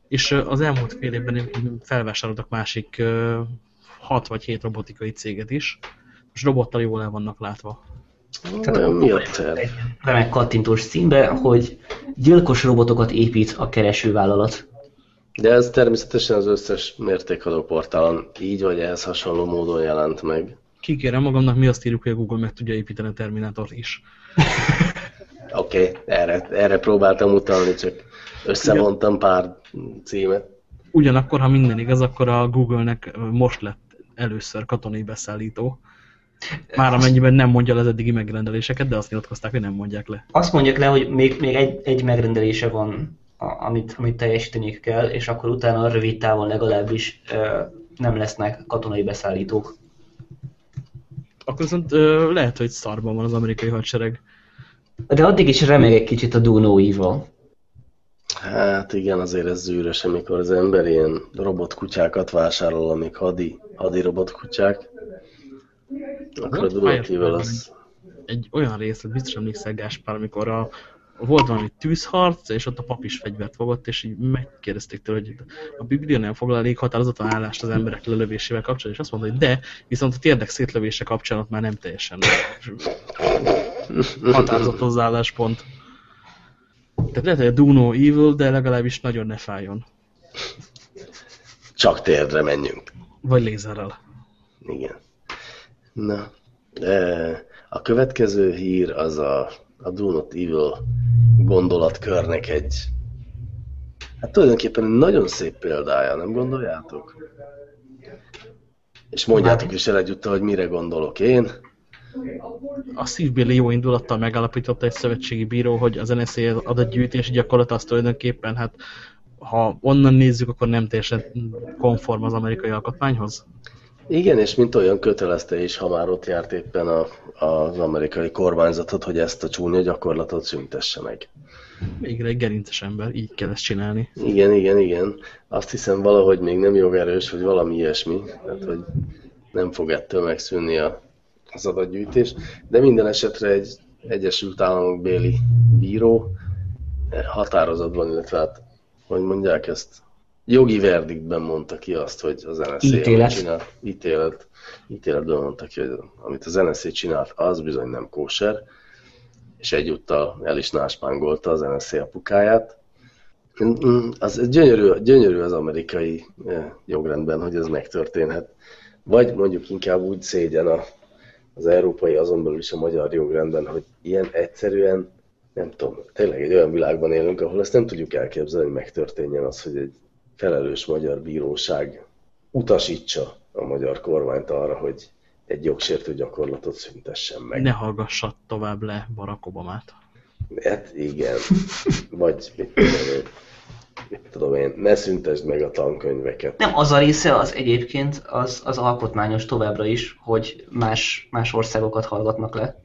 És az elmúlt fél évben felvásároltak másik 6 vagy 7 robotikai céget is. Most robottal jól el vannak látva. Tehát mi a Remek kattintós címbe, hogy gyilkos robotokat épít a keresővállalat. De ez természetesen az összes mértékadó portálon így vagy ehhez hasonló módon jelent meg kikérem magamnak, mi azt írjuk, hogy a Google meg tudja építeni a Terminátort is. Oké, okay, erre, erre próbáltam utalni, csak összevontam pár címet. Ugyanakkor, ha minden igaz, akkor a Google-nek most lett először katonai beszállító. Már amennyiben nem mondja le az eddigi megrendeléseket, de azt nyilatkozták, hogy nem mondják le. Azt mondják le, hogy még, még egy, egy megrendelése van, amit, amit teljesíteni kell, és akkor utána rövid távon legalábbis nem lesznek katonai beszállítók akkor viszont ö, lehet, hogy szarban van az amerikai hadsereg. De addig is remeg egy kicsit a Do No Evil. Hát igen, azért ez zűrös, amikor az ember ilyen robotkutyákat vásárol, amik hadi, hadi robotkutyák. Akkor a Do No az... Egy olyan részlet, biztos emlékszel Gáspár, amikor a, volt valami tűzharc, és ott a pap is fegyvert fogott, és így megkérdezték tőle, hogy a Biblia nem foglal elég határozottan állást az emberek lelövésével kapcsolatban, és azt mondta, hogy de, viszont a térdek szétlövése kapcsolat már nem teljesen határozott hozzáálláspont. Tehát lehet, hogy a do no evil, de legalábbis nagyon ne fájjon. Csak térdre menjünk. Vagy lézerrel. Igen. Na, a következő hír az a a Do Not Evil gondolatkörnek egy hát tulajdonképpen nagyon szép példája, nem gondoljátok? És mondjátok is el egyúttal, hogy mire gondolok én. A szívbéli jó indulattal megállapította egy szövetségi bíró, hogy az NSA adatgyűjtés gyakorlat az tulajdonképpen, hát ha onnan nézzük, akkor nem teljesen konform az amerikai alkotmányhoz. Igen, és mint olyan kötelezte is, ha már ott járt éppen a, az amerikai kormányzatot, hogy ezt a csúnya gyakorlatot szüntesse meg. Végre egy gerinces ember, így kell ezt csinálni. Igen, igen, igen. Azt hiszem valahogy még nem jogerős, vagy valami ilyesmi. Tehát, hogy nem fog ettől megszűnni a, az adatgyűjtés. De minden esetre egy Egyesült Államok béli bíró határozatban, illetve hát, hogy mondják ezt, jogi verdiktben mondta ki azt, hogy az NSZ Ítélet. csinált, ítélet, ítéletben mondta ki, hogy amit az NSZ csinált, az bizony nem kóser, és egyúttal el is náspángolta az NSZ apukáját. Mm, Az gyönyörű, gyönyörű az amerikai eh, jogrendben, hogy ez megtörténhet. Vagy mondjuk inkább úgy szégyen a, az európai, azon belül is a magyar jogrendben, hogy ilyen egyszerűen, nem tudom, tényleg egy olyan világban élünk, ahol ezt nem tudjuk elképzelni, hogy megtörténjen az, hogy egy felelős magyar bíróság utasítsa a magyar kormányt arra, hogy egy jogsértő gyakorlatot szüntessen meg. Ne hallgassad tovább le Barack Obamát. Hát igen. Vagy mit tudom én, mit tudom én, ne szüntesd meg a tankönyveket. Nem, az a része az egyébként az, az alkotmányos továbbra is, hogy más, más országokat hallgatnak le.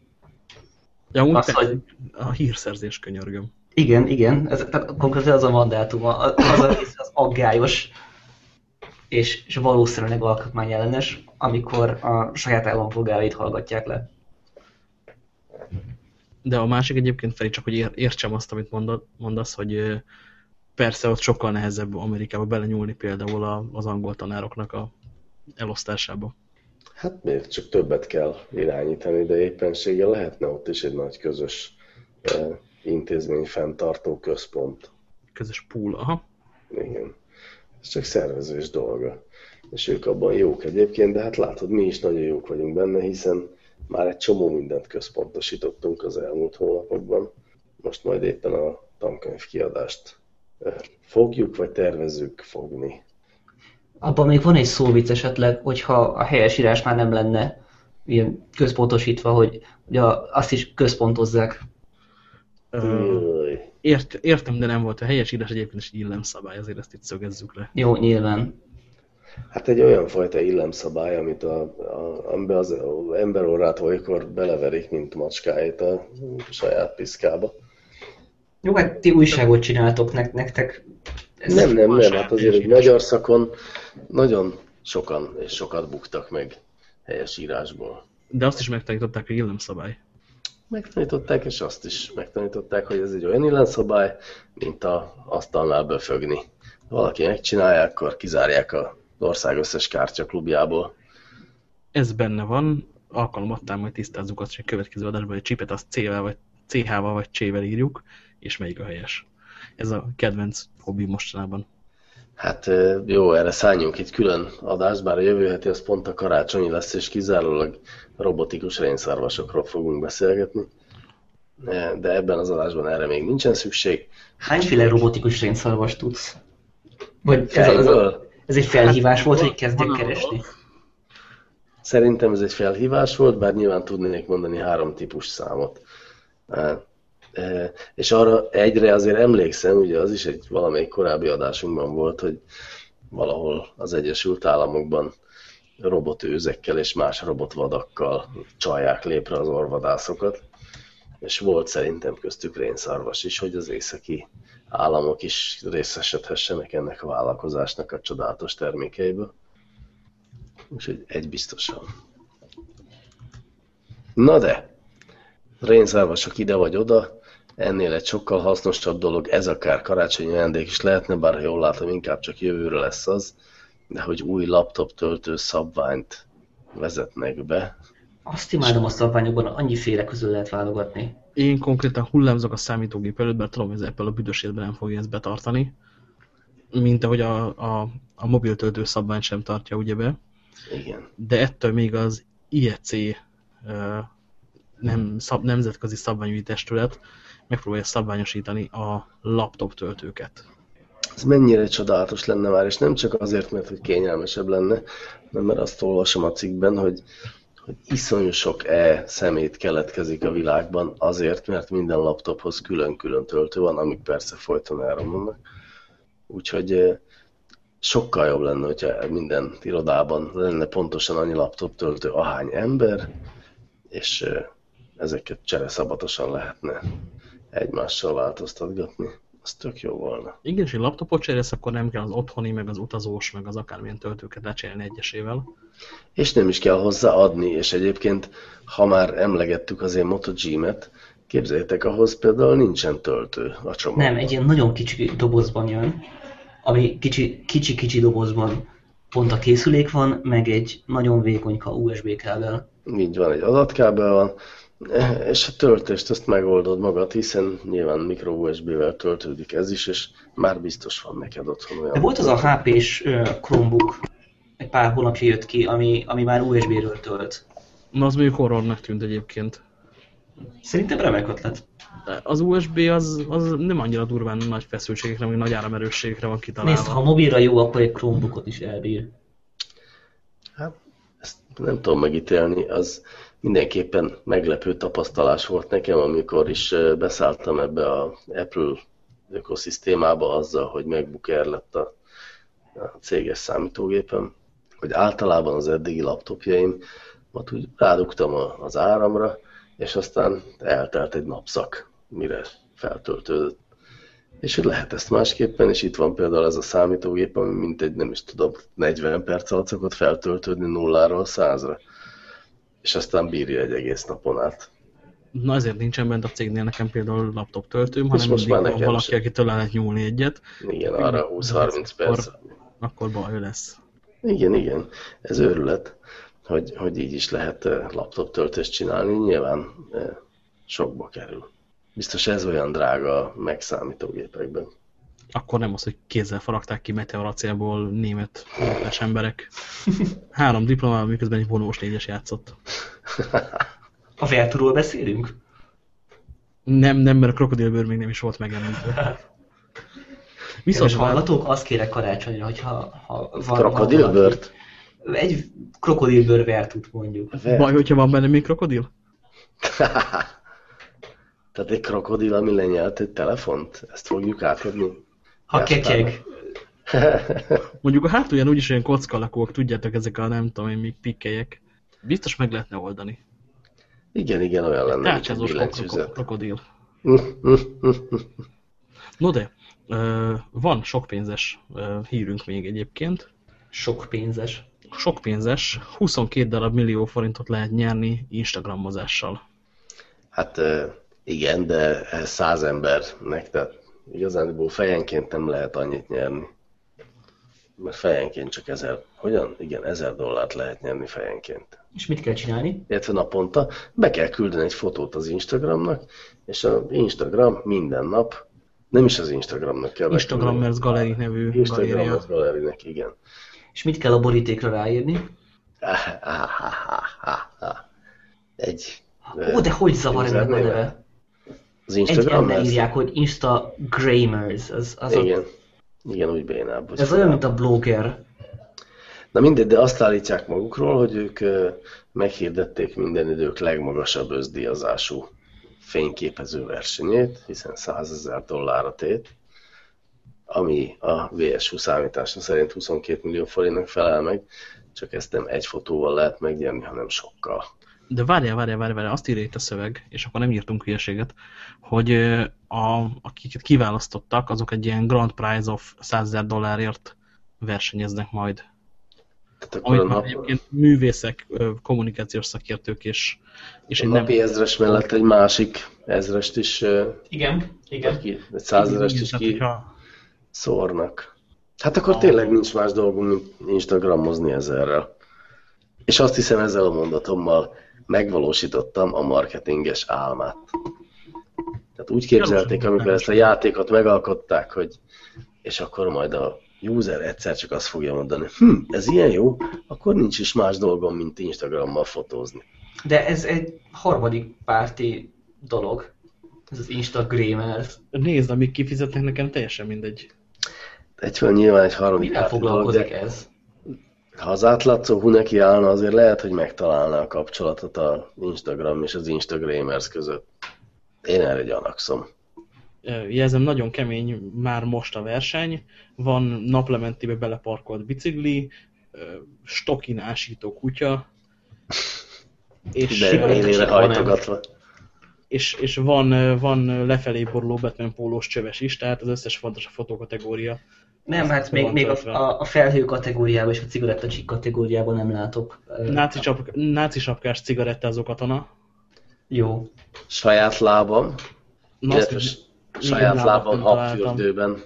Ja, úgy Az, hogy- a hírszerzés könyörgöm. Igen, igen, ez, tehát konkrétan az a mandátum, az a része az aggályos, és, és valószínűleg alkotmányellenes, amikor a saját állampolgárait hallgatják le. De a másik egyébként Feri, csak hogy ér- értsem azt, amit mondasz, hogy persze ott sokkal nehezebb Amerikába belenyúlni például a, az angol tanároknak a elosztásába. Hát miért csak többet kell irányítani, de éppenséggel lehetne ott is egy nagy közös intézmény fenntartó központ. Közös pool, aha. Igen. Ez csak szervezés dolga. És ők abban jók egyébként, de hát látod, mi is nagyon jók vagyunk benne, hiszen már egy csomó mindent központosítottunk az elmúlt hónapokban. Most majd éppen a tankönyv kiadást eh, fogjuk, vagy tervezzük fogni. Abban még van egy szóvic esetleg, hogyha a helyesírás már nem lenne ilyen központosítva, hogy, hogy a, azt is központozzák. Ért, értem, de nem volt a helyes írás egyébként is illemszabály, azért ezt itt szögezzük le. Jó, nyilván. Hát egy olyan fajta illemszabály, amit a, a, amiben az ember orrát olykor beleverik, mint macskáit a saját piszkába. Jó, hát ti újságot csináltok nek- nektek. Ez Nem, nem, nem, hát azért egy magyar szakon nagyon sokan és sokat buktak meg helyes írásból. De azt is megtanították, hogy illemszabály. Megtanították, és azt is megtanították, hogy ez egy olyan illemszabály, mint a asztalnál befögni. Ha valaki megcsinálja, akkor kizárják az ország összes kártya klubjából. Ez benne van, alkalmattán majd tisztázzuk azt, hogy a következő adásban egy csipet azt C-vel, vagy CH-val, vagy C-vel írjuk, és melyik a helyes. Ez a kedvenc hobbi mostanában. Hát jó, erre szálljunk egy külön adást, bár a jövő heti az pont a karácsonyi lesz, és kizárólag robotikus rénszarvasokról fogunk beszélgetni. De ebben az adásban erre még nincsen szükség. Hányféle robotikus rénszarvas tudsz? Vagy ez, a, ez, a, ez egy felhívás volt, hogy kezdjek van- keresni? Szerintem ez egy felhívás volt, bár nyilván tudnék mondani három típus számot. E, e, És arra egyre azért emlékszem, ugye az is egy valamelyik korábbi adásunkban volt, hogy valahol az Egyesült Államokban robotőzekkel és más robotvadakkal csalják lépre az orvadászokat, és volt szerintem köztük rénszarvas is, hogy az északi államok is részesedhessenek ennek a vállalkozásnak a csodálatos termékeiből. Úgyhogy egy biztosan. Na de, rénszarvasok ide vagy oda, ennél egy sokkal hasznosabb dolog, ez akár karácsonyi ajándék is lehetne, bár ha jól látom, inkább csak jövőre lesz az, de hogy új laptop töltő szabványt vezetnek be. Azt imádom a szabványokban, annyiféle közül lehet válogatni. Én konkrétan hullámzok a számítógép előtt, mert tudom, hogy az Apple a büdös életben nem fogja ezt betartani, mint ahogy a, a, a mobiltöltő szabvány sem tartja, ugye be. Igen. De ettől még az IEC nem, szab, nemzetközi szabványügyi testület megpróbálja szabványosítani a laptop töltőket. Ez mennyire csodálatos lenne már, és nem csak azért, mert hogy kényelmesebb lenne, hanem mert azt olvasom a cikkben, hogy, hogy iszonyú sok e szemét keletkezik a világban azért, mert minden laptophoz külön-külön töltő van, amik persze folyton elromlanak. Úgyhogy eh, sokkal jobb lenne, hogyha minden irodában lenne pontosan annyi laptop töltő, ahány ember, és eh, ezeket csereszabatosan lehetne egymással változtatgatni. Az tök jó volna. Igen, és egy laptopot cserélsz, akkor nem kell az otthoni, meg az utazós, meg az akármilyen töltőket lecserélni egyesével. És nem is kell hozzá adni, és egyébként, ha már emlegettük az én Moto G-met, képzeljétek, ahhoz például nincsen töltő a csomagban. Nem, egy ilyen nagyon kicsi dobozban jön, ami kicsi-kicsi dobozban pont a készülék van, meg egy nagyon vékonyka USB kábel. Így van, egy adatkábel van, és a töltést ezt megoldod magad, hiszen nyilván micro USB-vel töltődik ez is, és már biztos van neked otthon olyan. De volt az a HP-s Chromebook, egy pár hónapja jött ki, ami, ami már USB-ről tölt. Na, az mondjuk horrornak tűnt egyébként. Szerintem remek ötlet. Az USB az, az nem annyira durván nagy feszültségekre, vagy nagy áramerősségekre van kitalálva. Nézd, ha mobilra jó, akkor egy Chromebookot is elbír. Hát, ezt nem tudom megítélni, az mindenképpen meglepő tapasztalás volt nekem, amikor is beszálltam ebbe a Apple ökoszisztémába azzal, hogy MacBook lett a, céges számítógépem, hogy általában az eddigi laptopjaim, ott úgy rádugtam az áramra, és aztán eltelt egy napszak, mire feltöltődött. És hogy lehet ezt másképpen, és itt van például ez a számítógép, ami mint egy, nem is tudom, 40 perc alatt szokott feltöltődni nulláról százra. És aztán bírja egy egész napon át. Na ezért nincsen bent a cégnél nekem például laptop töltőm, hanem most már nekem valaki, sem. akitől lehet nyúlni egyet. Igen, arra 20-30 perc. Akkor, akkor baj lesz. Igen, igen. Ez őrület hogy, hogy így is lehet eh, laptop töltést csinálni, nyilván sokba kerül. Biztos ez olyan drága megszámítógépekben. Akkor nem az, hogy kézzel faragták ki meteoracélból német munkás emberek. Három diplomával, miközben egy vonós négyes játszott. A Verturól beszélünk? Nem, nem, mert a krokodilbőr még nem is volt megemlítve. Viszont hallgatók, azt kérek karácsonyra, hogyha ha van, Krokodilbőrt? egy krokodilbőr vertut mondjuk. Vert. Baj, hogyha van benne még krokodil? Tehát egy krokodil, ami lenyelt egy telefont? Ezt fogjuk átadni? Ha ketyeg. Mondjuk a hátulján úgyis olyan kockalakók, tudjátok, ezek a nem tudom én, még pikkelyek. Biztos meg lehetne oldani. Igen, igen, olyan lenne. Tárcsázós krokodil. no de, van sok pénzes hírünk még egyébként. Sok pénzes? sok pénzes, 22 darab millió forintot lehet nyerni Instagramozással. Hát igen, de ez száz embernek, tehát igazán fejenként nem lehet annyit nyerni. Mert fejenként csak ezer, hogyan? Igen, ezer dollárt lehet nyerni fejenként. És mit kell csinálni? Illetve naponta be kell küldeni egy fotót az Instagramnak, és az Instagram minden nap, nem is az Instagramnak kell Instagrammers Gallery nevű Instagrammers Gallerynek, igen és mit kell a borítékra ráírni? Egy... Ó, de hogy zavar ez a neve? Az Instagram Egy írják, hogy Instagramers. Az, az Igen. A... Igen, úgy bénább. Ez olyan, mint a blogger. Na mindegy, de azt állítják magukról, hogy ők meghirdették minden idők legmagasabb özdíjazású fényképező versenyét, hiszen 100 ezer dollár a tét ami a VSU számítása szerint 22 millió forintnak felel meg, csak ezt nem egy fotóval lehet megnyerni, hanem sokkal. De várjál, várjál, várjál, várjál, azt írja itt a szöveg, és akkor nem írtunk hülyeséget, hogy a, akiket kiválasztottak, azok egy ilyen Grand Prize of 100 ezer dollárért versenyeznek majd. Amit a nap... egyébként művészek, kommunikációs szakértők és, és a egy napi nem... ezres mellett egy másik ezrest is igen, igen. Ki, egy százezrest is ki, szórnak. Hát akkor ah. tényleg nincs más dolgunk, mint Instagramozni ezerrel. És azt hiszem ezzel a mondatommal megvalósítottam a marketinges álmát. Tehát úgy képzelték, amikor ezt a játékot megalkották, hogy és akkor majd a user egyszer csak azt fogja mondani, hm, ez ilyen jó, akkor nincs is más dolgom, mint Instagrammal fotózni. De ez egy harmadik párti dolog. Ez az Instagramer. Nézd, amíg kifizetnek nekem teljesen mindegy egyfelől nyilván egy harmadik Mivel foglalkozik ez? Ha az átlátszó Huneki állna, azért lehet, hogy megtalálná a kapcsolatot a Instagram és az Instagramers között. Én erre gyanakszom. Jelzem, nagyon kemény már most a verseny. Van naplementibe beleparkolt bicikli, stokin ásító kutya, és De élére hajtogatva. és, és van, van lefelé boruló Batman pólós csöves is, tehát az összes fontos a fotokategória. Nem, Azt hát még, még a, a felhő kategóriában és a cigarettacsik kategóriában nem látok. Náci, csap, náci sapkás cigarettázó katona. Jó. Saját lábam, Na, illetve azt, saját lábam habfürdőben.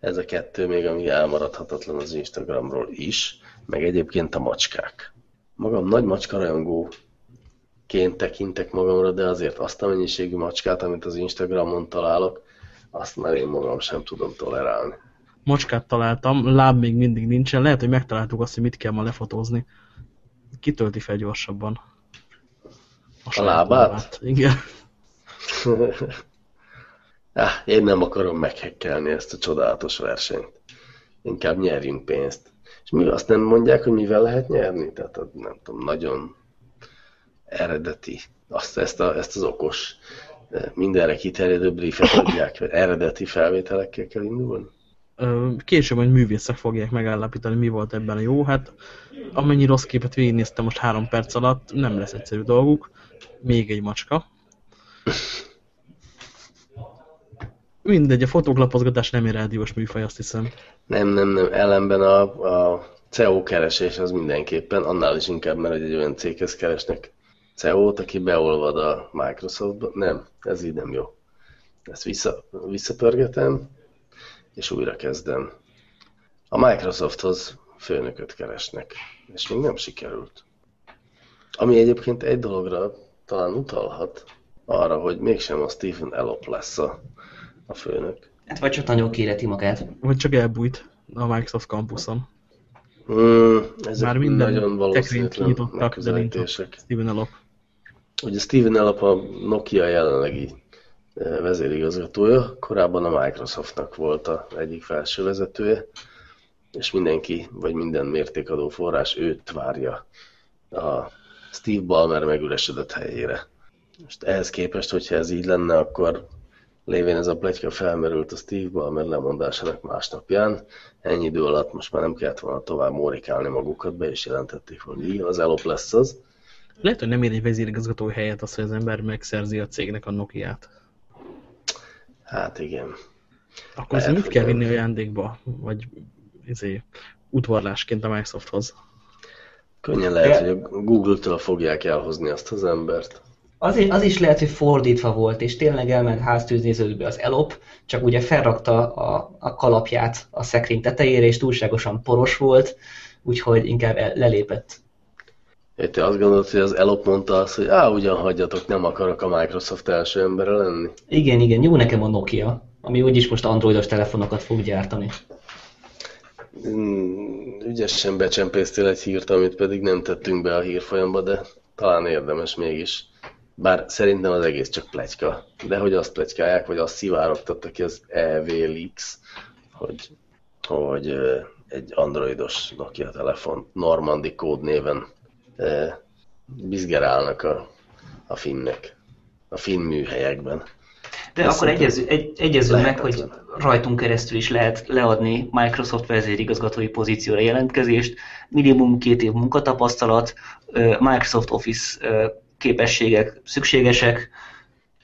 Ez a kettő még, ami elmaradhatatlan az Instagramról is, meg egyébként a macskák. Magam nagy macska rajongóként tekintek magamra, de azért azt a mennyiségű macskát, amit az Instagramon találok, azt már én magam sem tudom tolerálni. Macskát találtam, láb még mindig nincsen. Lehet, hogy megtaláltuk azt, hogy mit kell ma lefotózni. Kitölti fel gyorsabban. saját lábát? Igen. ah, én nem akarom meghekkelni ezt a csodálatos versenyt. Inkább nyerjünk pénzt. És mi azt nem mondják, hogy mivel lehet nyerni? Tehát a, nem tudom, nagyon eredeti, azt, ezt, a, ezt az okos, eh, mindenre kiterjedő briefet adják, hogy eredeti felvételekkel kell indulni. Később majd művészek fogják megállapítani, mi volt ebben a jó. Hát amennyi rossz képet végignéztem most három perc alatt, nem lesz egyszerű dolguk. Még egy macska. Mindegy, a fotóklapozgatás nem egy rádiós műfaj, azt hiszem. Nem, nem, nem, ellenben a, a CEO keresés az mindenképpen, annál is inkább, mert egy olyan céghez keresnek CEO-t, aki beolvad a Microsoftba. Nem, ez így nem jó. Ezt vissza, visszapörgetem, és újra kezdem. A Microsofthoz főnököt keresnek, és még nem sikerült. Ami egyébként egy dologra talán utalhat, arra, hogy mégsem a Stephen Elop lesz a, a főnök. Hát vagy csak nagyon kéreti magát. Vagy csak elbújt a Microsoft campuson. Mm, ezek Már minden nagyon valószínűtlen megközelítések. Steven Elop. Ugye Steven Elop a Nokia jelenlegi vezérigazgatója, korábban a Microsoftnak volt a egyik felső vezetője, és mindenki, vagy minden mértékadó forrás őt várja a Steve Ballmer megüresedett helyére. Most ehhez képest, hogyha ez így lenne, akkor lévén ez a pletyka felmerült a Steve Ballmer lemondásának másnapján, ennyi idő alatt most már nem kellett volna tovább mórikálni magukat, be is jelentették, hogy igen, az Elop lesz az, Lehet, hogy nem ér egy vezérigazgató helyet az, hogy az ember megszerzi a cégnek a Nokia-t. Hát igen. Akkor ezt Lehet, mit kell vinni ajándékba? Vagy izé, udvarlásként a Microsofthoz? Könnyen lehet, hogy a Google-től fogják elhozni azt az embert. Az, is- az is lehet, hogy fordítva volt, és tényleg elment háztűznéződbe az elop, csak ugye felrakta a, a kalapját a szekrény tetejére, és túlságosan poros volt, úgyhogy inkább el, lelépett. Én te azt gondolod, hogy az Elop mondta azt, hogy á, ugyan hagyjatok, nem akarok a Microsoft első embere lenni. Igen, igen, jó nekem a Nokia, ami úgyis most androidos telefonokat fog gyártani. Mm, Ügyesen becsempésztél egy hírt, amit pedig nem tettünk be a hírfolyamba, de talán érdemes mégis. Bár szerintem az egész csak pletyka. De hogy azt pletykálják, vagy azt szivárogtatta ki az EV Leaks, hogy, hogy egy androidos Nokia telefon Normandy kódnéven ö, bizgerálnak a, a finnek, a finn műhelyekben. De Ez akkor egyező, egy, egyezünk meg, hogy rajtunk keresztül is lehet leadni Microsoft vezérigazgatói pozícióra jelentkezést, minimum két év munkatapasztalat, Microsoft Office képességek szükségesek,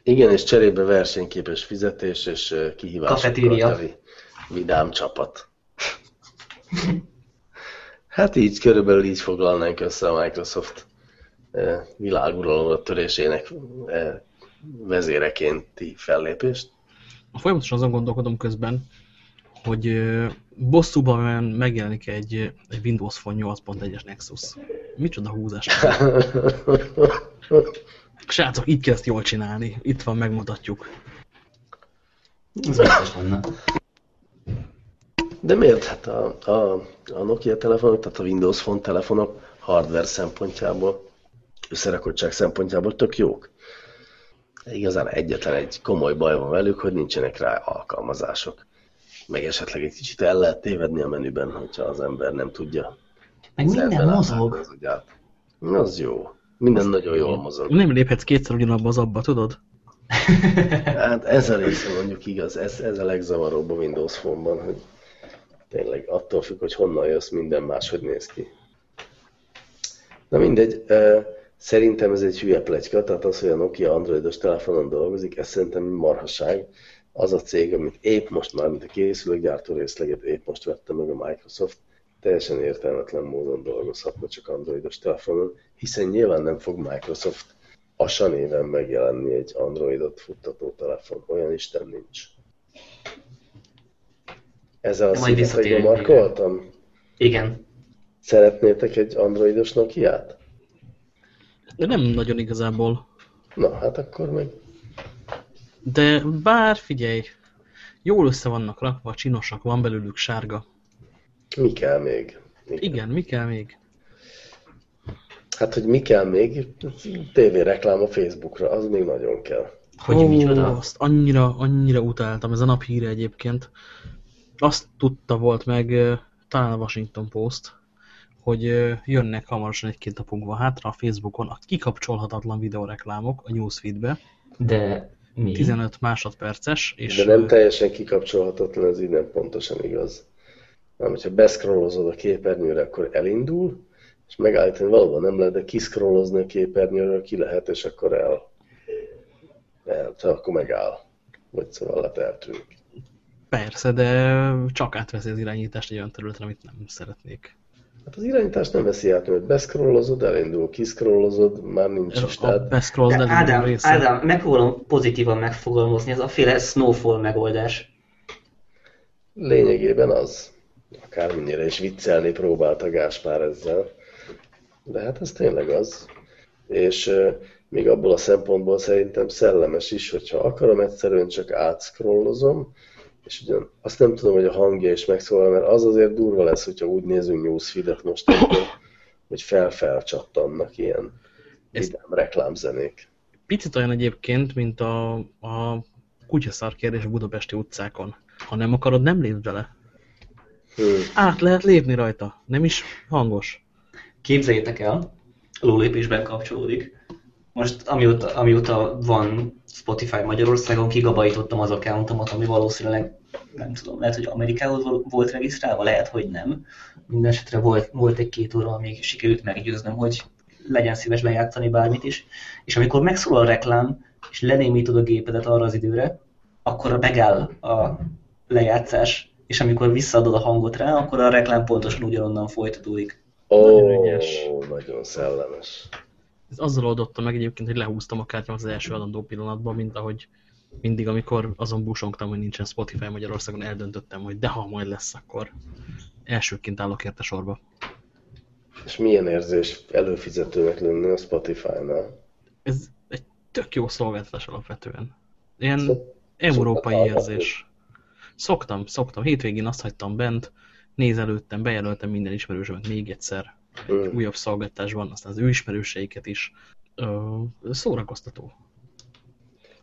Igen, és cserébe versenyképes fizetés és kihívásokkal vidám csapat. Hát így, körülbelül így foglalnánk össze a Microsoft ö, világuralomra törésének ö, vezérekénti fellépést. Folyamatosan azon gondolkodom közben, hogy ö, bosszúban megjelenik egy, egy Windows Phone 8.1-es Nexus. Micsoda húzás. Srácok, így kell ezt jól csinálni. Itt van, megmutatjuk. ez biztos lenne. De miért? Hát a, a, a Nokia telefonok, tehát a Windows Phone telefonok hardware szempontjából, összerakottság szempontjából tök jók. Igazán egyetlen egy komoly baj van velük, hogy nincsenek rá alkalmazások. Meg esetleg egy kicsit el lehet tévedni a menüben, hogyha az ember nem tudja. Meg minden mozog. az agyát. Az jó. Minden nagyon jól mozog. Nem léphetsz kétszer ugyanabba az abba, tudod? Hát ez a része mondjuk igaz, ez, ez a legzavaróbb a Windows Phone-ban, hogy tényleg attól függ, hogy honnan jössz, minden máshogy néz ki. Na mindegy, Szerintem ez egy hülye pletyka, tehát az, hogy a Nokia androidos telefonon dolgozik, ez szerintem marhaság. Az a cég, amit épp most már, mint a készülők gyártó részleget épp most vette meg a Microsoft, teljesen értelmetlen módon dolgozhatna csak androidos telefonon, hiszen nyilván nem fog Microsoft a néven megjelenni egy androidot futtató telefon. Olyan Isten nincs. Ezzel a szintet markoltam? Igen. Szeretnétek egy androidos Nokia-t? De nem nagyon igazából. Na, hát akkor meg... De bár figyelj, jól össze vannak rakva, csinosak, van belőlük sárga. Mi kell még? Mi kell? Igen, mi kell még? Hát, hogy mi kell még? reklám a Facebookra, az még nagyon kell. Hogy oh, micsoda? Azt annyira, annyira utáltam, ez a nap híre egyébként. Azt tudta volt meg, talán a Washington Post, hogy jönnek hamarosan egy-két napunk hátra a Facebookon a kikapcsolhatatlan videóreklámok a newsfeedbe. De mi? 15 másodperces. És De nem teljesen kikapcsolhatatlan, ez így nem pontosan igaz. Nem, hogyha beszkrolozod a képernyőre, akkor elindul, és megállítani valóban nem lehet, de kiszkrollozni a képernyőről ki lehet, és akkor el, el akkor megáll. Vagy szóval lehet eltűnik. Persze, de csak átveszi az irányítást egy olyan területen, amit nem szeretnék. Hát az irányítást nem veszi át, mert beszkrollozod, elindul, kiszkrollozod, már nincs is. Tehát... Beszkrollozod, de Ádám, része. Ádám, megpróbálom pozitívan megfogalmazni, ez a féle snowfall megoldás. Lényegében az. Akármennyire is viccelni próbálta Gáspár ezzel. De hát ez tényleg az. És még abból a szempontból szerintem szellemes is, hogyha akarom, egyszerűen csak átszkrollozom, és ugyan azt nem tudom, hogy a hangja is megszólal, mert az azért durva lesz, hogyha úgy nézünk newsfeed-et most, hogy fel-fel csattannak ilyen vidám reklámzenék. Picit olyan egyébként, mint a, a kutyaszar kérdés a budapesti utcákon. Ha nem akarod, nem lépd vele. Hmm. Át lehet lépni rajta, nem is hangos. Képzeljétek el, lólépésben kapcsolódik. Most amióta, amióta van Spotify Magyarországon, kigabajítottam az accountomat, ami valószínűleg, nem tudom, lehet, hogy Amerikához volt regisztrálva, lehet, hogy nem. Mindenesetre volt, volt egy-két óra, amíg sikerült meggyőznöm, hogy legyen szíves lejátszani bármit is. És amikor megszólal a reklám, és lenémítod a gépedet arra az időre, akkor megáll a lejátszás, és amikor visszaadod a hangot rá, akkor a reklám pontosan ugyanonnan folytatódik. Ó, oh, nagyon szellemes. Ez azzal oldotta meg egyébként, hogy lehúztam a kártyám az első adandó pillanatban, mint ahogy mindig, amikor azon busongtam, hogy nincsen Spotify Magyarországon, eldöntöttem, hogy de ha majd lesz, akkor elsőként állok érte sorba. És milyen érzés előfizetőnek lenni a Spotify-nál? Ez egy tök jó szolgáltatás alapvetően. Ilyen Szok, európai érzés. Szoktam, szoktam. Hétvégén azt hagytam bent, nézelődtem, bejelöltem minden ismerősömet még egyszer, egy mm. újabb szolgáltatásban, aztán az ő ismerőseiket is. Ö, szórakoztató.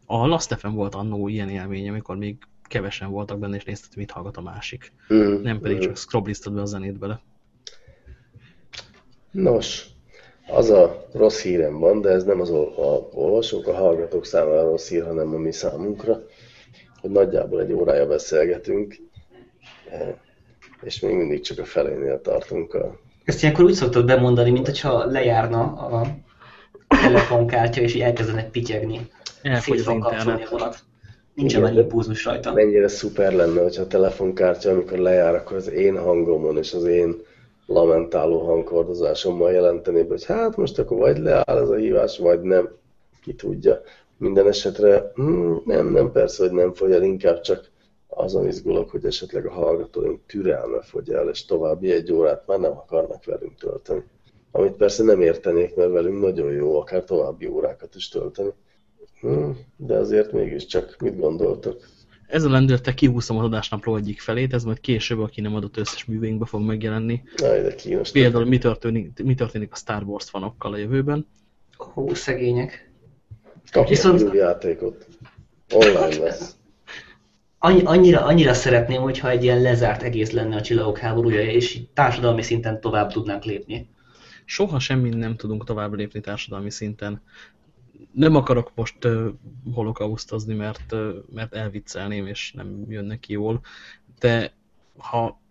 A Last FM volt annó ilyen élmény, amikor még kevesen voltak benne, és nézted, mit hallgat a másik. Mm. Nem pedig mm. csak scroblisztad be a zenét bele. Nos, az a rossz hírem van, de ez nem az a olvasók, a hallgatók számára rossz hír, hanem a mi számunkra, hogy nagyjából egy órája beszélgetünk, eh, és még mindig csak a felénél tartunk a ezt ilyenkor úgy szoktad bemondani, mint hogyha lejárna a telefonkártya, és így elkezdenek pityegni. Az internet. A Nincsen annyi impulzus rajta. Mennyire szuper lenne, hogyha a telefonkártya, amikor lejár, akkor az én hangomon és az én lamentáló hangkordozásommal jelenteni, hogy hát most akkor vagy leáll ez a hívás, vagy nem. Ki tudja. Minden esetre hmm, nem, nem persze, hogy nem fogy el, inkább csak azon izgulok, hogy esetleg a hallgatóink türelme fogy el, és további egy órát már nem akarnak velünk tölteni. Amit persze nem értenék, mert velünk nagyon jó, akár további órákat is tölteni. Hm, de azért mégiscsak mit gondoltok? Ez a lendülettel kihúzom az adásnapló egyik felét, ez majd később, aki nem adott összes művénkbe fog megjelenni. Aj, de kínos. Például mi történik, mi történik a Star Wars fanokkal a jövőben. Hú, szegények. Kapják Viszont... játékot. Online lesz annyira, annyira szeretném, hogyha egy ilyen lezárt egész lenne a csillagok háborúja, és társadalmi szinten tovább tudnánk lépni. Soha semmi nem tudunk tovább lépni társadalmi szinten. Nem akarok most uh, holokausztozni, mert, uh, mert elviccelném, és nem jön neki jól, de ha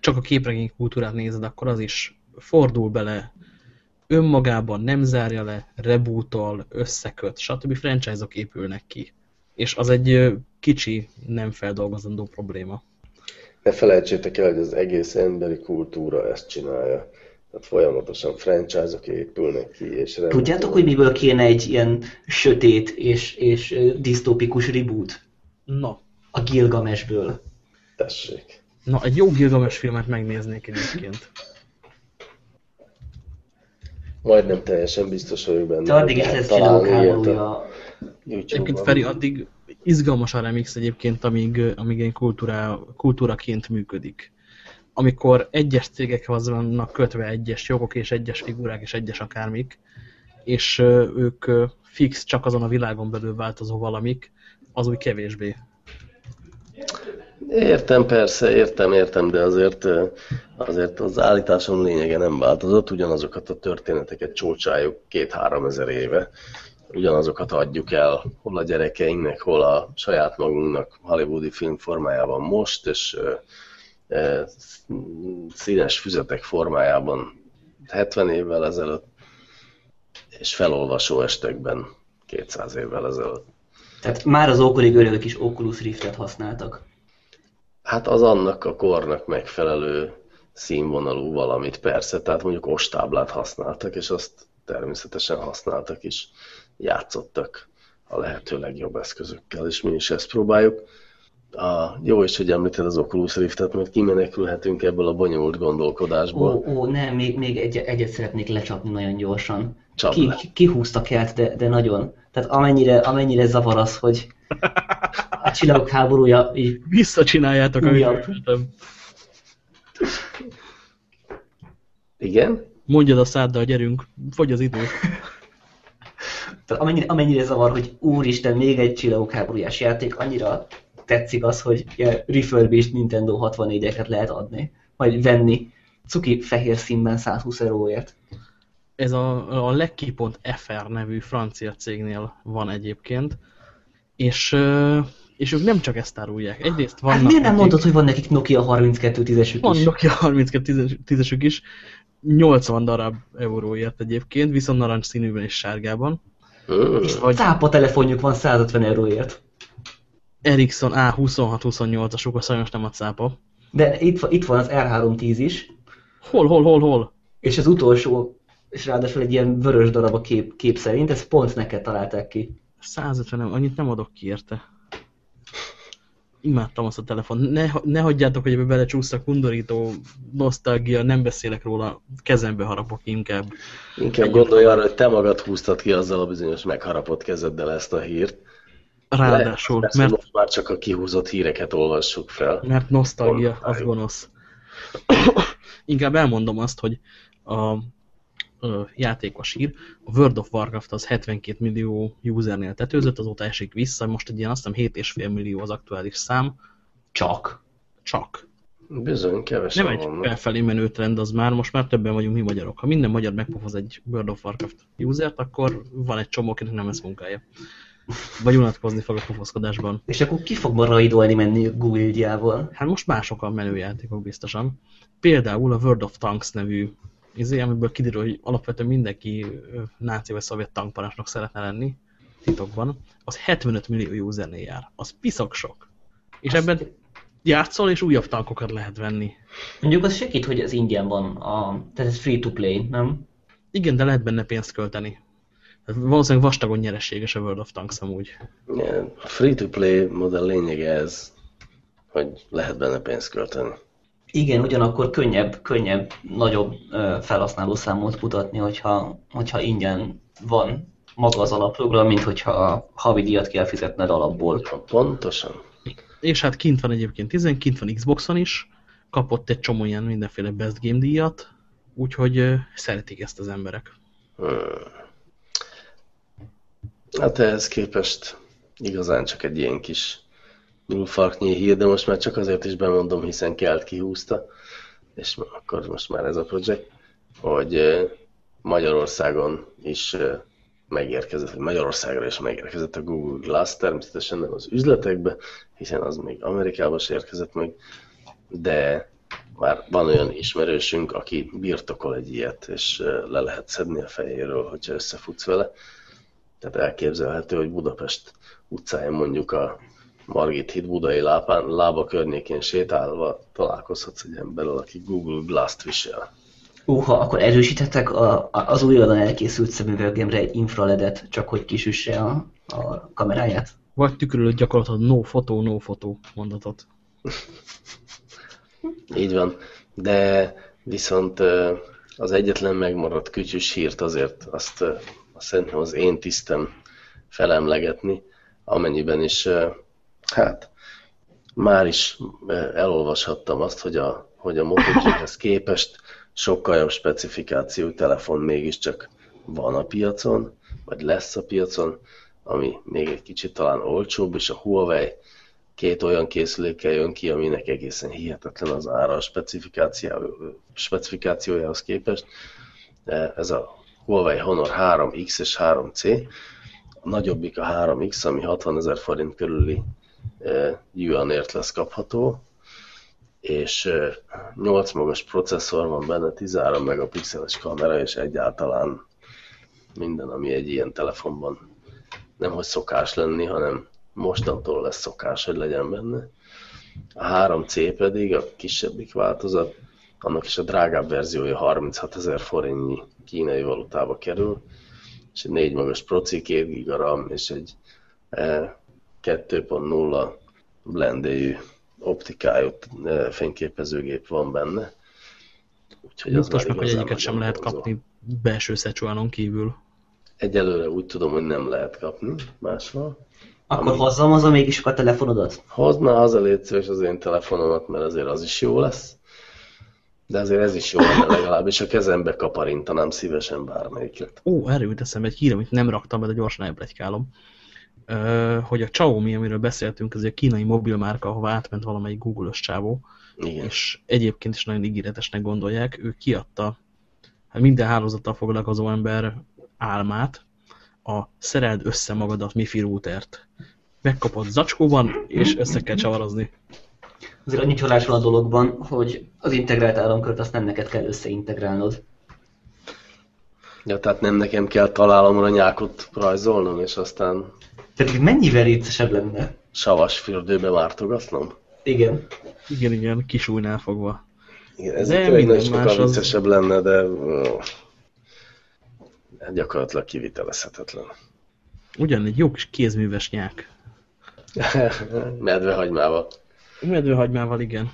csak a képregény kultúrát nézed, akkor az is fordul bele önmagában nem zárja le, rebootol, összeköt, stb. franchise-ok épülnek ki. És az egy kicsi, nem feldolgozandó probléma. Ne felejtsétek el, hogy az egész emberi kultúra ezt csinálja. Tehát folyamatosan franchise-ok épülnek ki, és rebootol. Tudjátok, hogy miből kéne egy ilyen sötét és, és disztópikus reboot? Na. A Gilgamesből. Tessék. Na, egy jó Gilgames filmet megnéznék egyébként. Majdnem teljesen biztos vagyok benne. De addig is lesz csinálókárója. Egyébként Feri, addig izgalmas a remix egyébként, amíg, amíg egy kultúra, kultúraként működik. Amikor egyes cégekhez vannak kötve egyes jogok és egyes figurák és egyes akármik, és ők fix csak azon a világon belül változó valamik, az úgy kevésbé. Értem, persze, értem, értem, de azért, azért az állításom lényege nem változott, ugyanazokat a történeteket csócsáljuk két-három ezer éve, ugyanazokat adjuk el, hol a gyerekeinknek, hol a saját magunknak hollywoodi film formájában most, és színes füzetek formájában 70 évvel ezelőtt, és felolvasó estekben 200 évvel ezelőtt. Tehát már az ókori görögök is Oculus Riftet használtak. Hát az annak a kornak megfelelő színvonalú valamit, persze. Tehát mondjuk ostáblát használtak, és azt természetesen használtak is. Játszottak a lehető legjobb eszközökkel, és mi is ezt próbáljuk. A, jó is, hogy említed az Oculus Riftet, mert kimenekülhetünk ebből a bonyolult gondolkodásból. Ó, ó nem, még, még egy, egyet szeretnék lecsapni nagyon gyorsan. ki, le. Kihúztak el, de, de nagyon. Tehát amennyire, amennyire zavar az, hogy a csillagok háborúja így... Visszacsináljátok, amit Igen? Mondjad a száddal, gyerünk, fogy az idő. Tehát amennyire, amennyire zavar, hogy úristen, még egy csillagok háborújás játék, annyira tetszik az, hogy refurbished Nintendo 64-eket lehet adni, vagy venni cuki fehér színben 120 euróért. Ez a, a Lecky.fr nevű francia cégnél van egyébként, és, és ők nem csak ezt árulják. Egyrészt hát vannak hát miért nem nekik, mondod, hogy van nekik Nokia 3210-esük is? Van Nokia 3210-esük is, 80 darab euróért egyébként, viszont narancs színűben és sárgában. És vagy... Cápa telefonjuk van 150 euróért. Ericsson A2628-asuk, a sajnos nem a cápa. De itt, itt van az R310 is. Hol, hol, hol, hol? És az utolsó, és ráadásul egy ilyen vörös darab a kép, kép szerint, ezt pont neked találták ki. 150, annyit nem adok ki érte. Imádtam azt a telefon. Ne, ne hagyjátok, hogy ebbe belecsúsztak undorító nosztalgia, nem beszélek róla, kezembe harapok inkább. Inkább gondolj arra, hogy te magad húztad ki azzal a bizonyos megharapott kezeddel ezt a hírt. Ráadásul, Lehet, mert... Most már csak a kihúzott híreket olvassuk fel. Mert nosztalgia, az gonosz. inkább elmondom azt, hogy a játékos ír. A World of Warcraft az 72 millió usernél tetőzött, azóta esik vissza, most egy ilyen azt hiszem 7,5 millió az aktuális szám. Csak. Csak. Bizony, kevesen Nem egy felfelé menő trend az már, most már többen vagyunk mi magyarok. Ha minden magyar megpofoz egy World of Warcraft usert, akkor van egy csomó, akinek nem ez munkája. Vagy unatkozni fog a pofoszkodásban. És akkor ki fog ma raidolni menni Google-gyával? Hát most mások a menő játékok biztosan. Például a World of Tanks nevű izé, amiből kiderül, hogy alapvetően mindenki náci vagy szovjet tankparancsnok szeretne lenni titokban, az 75 millió usernél jár. Az piszak sok. És Azt ebben játszol, és újabb tankokat lehet venni. Mondjuk az segít, hogy ez ingyen van, a, tehát ez free-to-play, nem? Igen, de lehet benne pénzt költeni. Valószínűleg vastagon nyereséges a World of Tanks amúgy. A free-to-play modell lényege ez, hogy lehet benne pénzt költeni. Igen, ugyanakkor könnyebb, könnyebb nagyobb felhasználó számot mutatni, hogyha, hogyha ingyen van maga az alapprogram, mint hogyha a havi díjat kell fizetned alapból. Pontosan. És hát kint van egyébként 10, kint van Xboxon is, kapott egy csomó ilyen mindenféle Best Game díjat, úgyhogy szeretik ezt az emberek. Hmm. Hát ehhez képest igazán csak egy ilyen kis nullfarknyi hír, de most már csak azért is bemondom, hiszen Kelt kihúzta, és akkor most már ez a projekt, hogy Magyarországon is megérkezett, Magyarországra is megérkezett a Google Glass, természetesen nem az üzletekbe, hiszen az még Amerikába is érkezett meg, de már van olyan ismerősünk, aki birtokol egy ilyet, és le lehet szedni a fejéről, hogyha összefutsz vele. Tehát elképzelhető, hogy Budapest utcáján mondjuk a Margit híd budai lápán, lába környékén sétálva találkozhatsz egy emberrel, aki Google Glass-t visel. Uha, akkor erősítettek a, az újonnan elkészült szemüvegemre egy infraledet, csak hogy kisüsse a, a kameráját? Vagy tükrölött gyakorlatilag no fotó, no fotó mondatot. Így van, de viszont az egyetlen megmaradt kütyűs hírt azért azt, azt szerintem az én tisztem felemlegetni, amennyiben is, hát már is elolvashattam azt, hogy a, hogy a Moto képest sokkal jobb specifikációú telefon mégiscsak van a piacon, vagy lesz a piacon, ami még egy kicsit talán olcsóbb, és a Huawei két olyan készülékkel jön ki, aminek egészen hihetetlen az ára a specifikációjához képest. Ez a Huawei Honor 3X és 3C. A nagyobbik a 3X, ami 60 ezer forint körüli yuanért lesz kapható, és 8 e, magas processzor van benne, 13 megapixeles kamera, és egyáltalán minden, ami egy ilyen telefonban nem hogy szokás lenni, hanem mostantól lesz szokás, hogy legyen benne. A 3C pedig, a kisebbik változat, annak is a drágább verziója 36 ezer forintnyi kínai valutába kerül, és egy 4 magas proci, 2 giga RAM, és egy 2.0 e, blendéjű optikájú e, fényképezőgép van benne. Úgyhogy az meg, hogy egyiket sem lehet kapni belső Szecsuánon kívül. Egyelőre úgy tudom, hogy nem lehet kapni máshol. Akkor ami... hozzam haza mégis a telefonodat? Hozna haza légy szíves az én telefonomat, mert azért az is jó lesz. De azért ez is jó lenne legalábbis a kezembe kaparintanám szívesen bármelyiket. Ó, erről teszem egy hír, amit nem raktam, de gyorsan elblegykálom. Hogy a Xiaomi, amiről beszéltünk, ez egy kínai mobilmárka, ahova átment valamelyik Google-ös csávó, Igen. és egyébként is nagyon ígéretesnek gondolják, ő kiadta hát minden hálózattal foglalkozó ember álmát, a szereld össze magadat MIFI routert. Megkapod zacskóban, és össze kell csavarozni. Azért annyi csalás van a dologban, hogy az integrált áramkört azt nem neked kell összeintegrálnod. Ja, tehát nem nekem kell találomra nyákot rajzolnom, és aztán... Tehát mennyivel viccesebb lenne? Savas fürdőbe mártogatnom? Igen. Igen, igen, kis újnál fogva. Igen, ez de minden sokkal viccesebb az... lenne, de gyakorlatilag kivitelezhetetlen. Ugyan egy jó kis kézműves nyák. Medvehagymával. Medvehagymával, igen.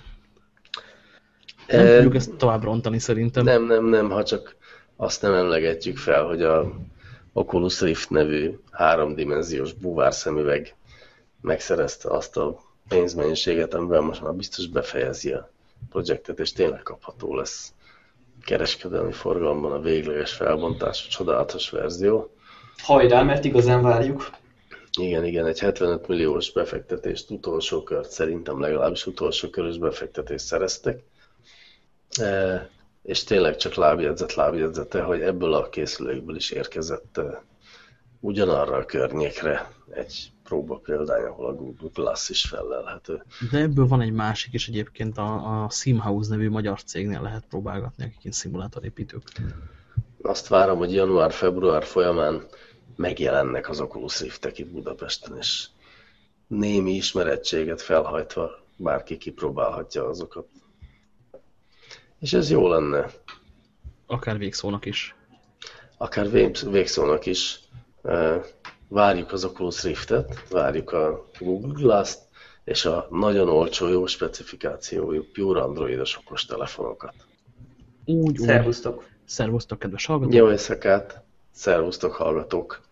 Nem e... tudjuk ezt tovább rontani szerintem. Nem, nem, nem, ha csak azt nem emlegetjük fel, hogy a Oculus Rift nevű háromdimenziós búvár szemüveg megszerezte azt a pénzmennyiséget, amivel most már biztos befejezi a projektet, és tényleg kapható lesz kereskedelmi forgalomban a végleges felbontás, a csodálatos verzió. Hajrá, mert igazán várjuk. Igen, igen, egy 75 milliós befektetést, utolsó kört, szerintem legalábbis utolsó körös befektetést szereztek. E, és tényleg csak lábjegyzet lábjegyzete, hogy ebből a készülékből is érkezett ugyanarra a környékre egy próba példány, ahol a Google Glass is felelhető. De ebből van egy másik is egyébként, a, a Simhouse nevű magyar cégnél lehet próbálgatni, akik szimulátorépítők. Azt várom, hogy január-február folyamán megjelennek az Oculus Riftek itt Budapesten, és némi ismerettséget felhajtva bárki kipróbálhatja azokat. És ez jó lenne. Akár végszónak is. Akár végszónak is várjuk az Oculus Riftet, várjuk a Google Glass-t, és a nagyon olcsó, jó specifikációjú Pure Androidos okos telefonokat. Úgy, Szervusztok! Szervusztok, kedves hallgatók! Jó éjszakát! Szervusztok, hallgatók!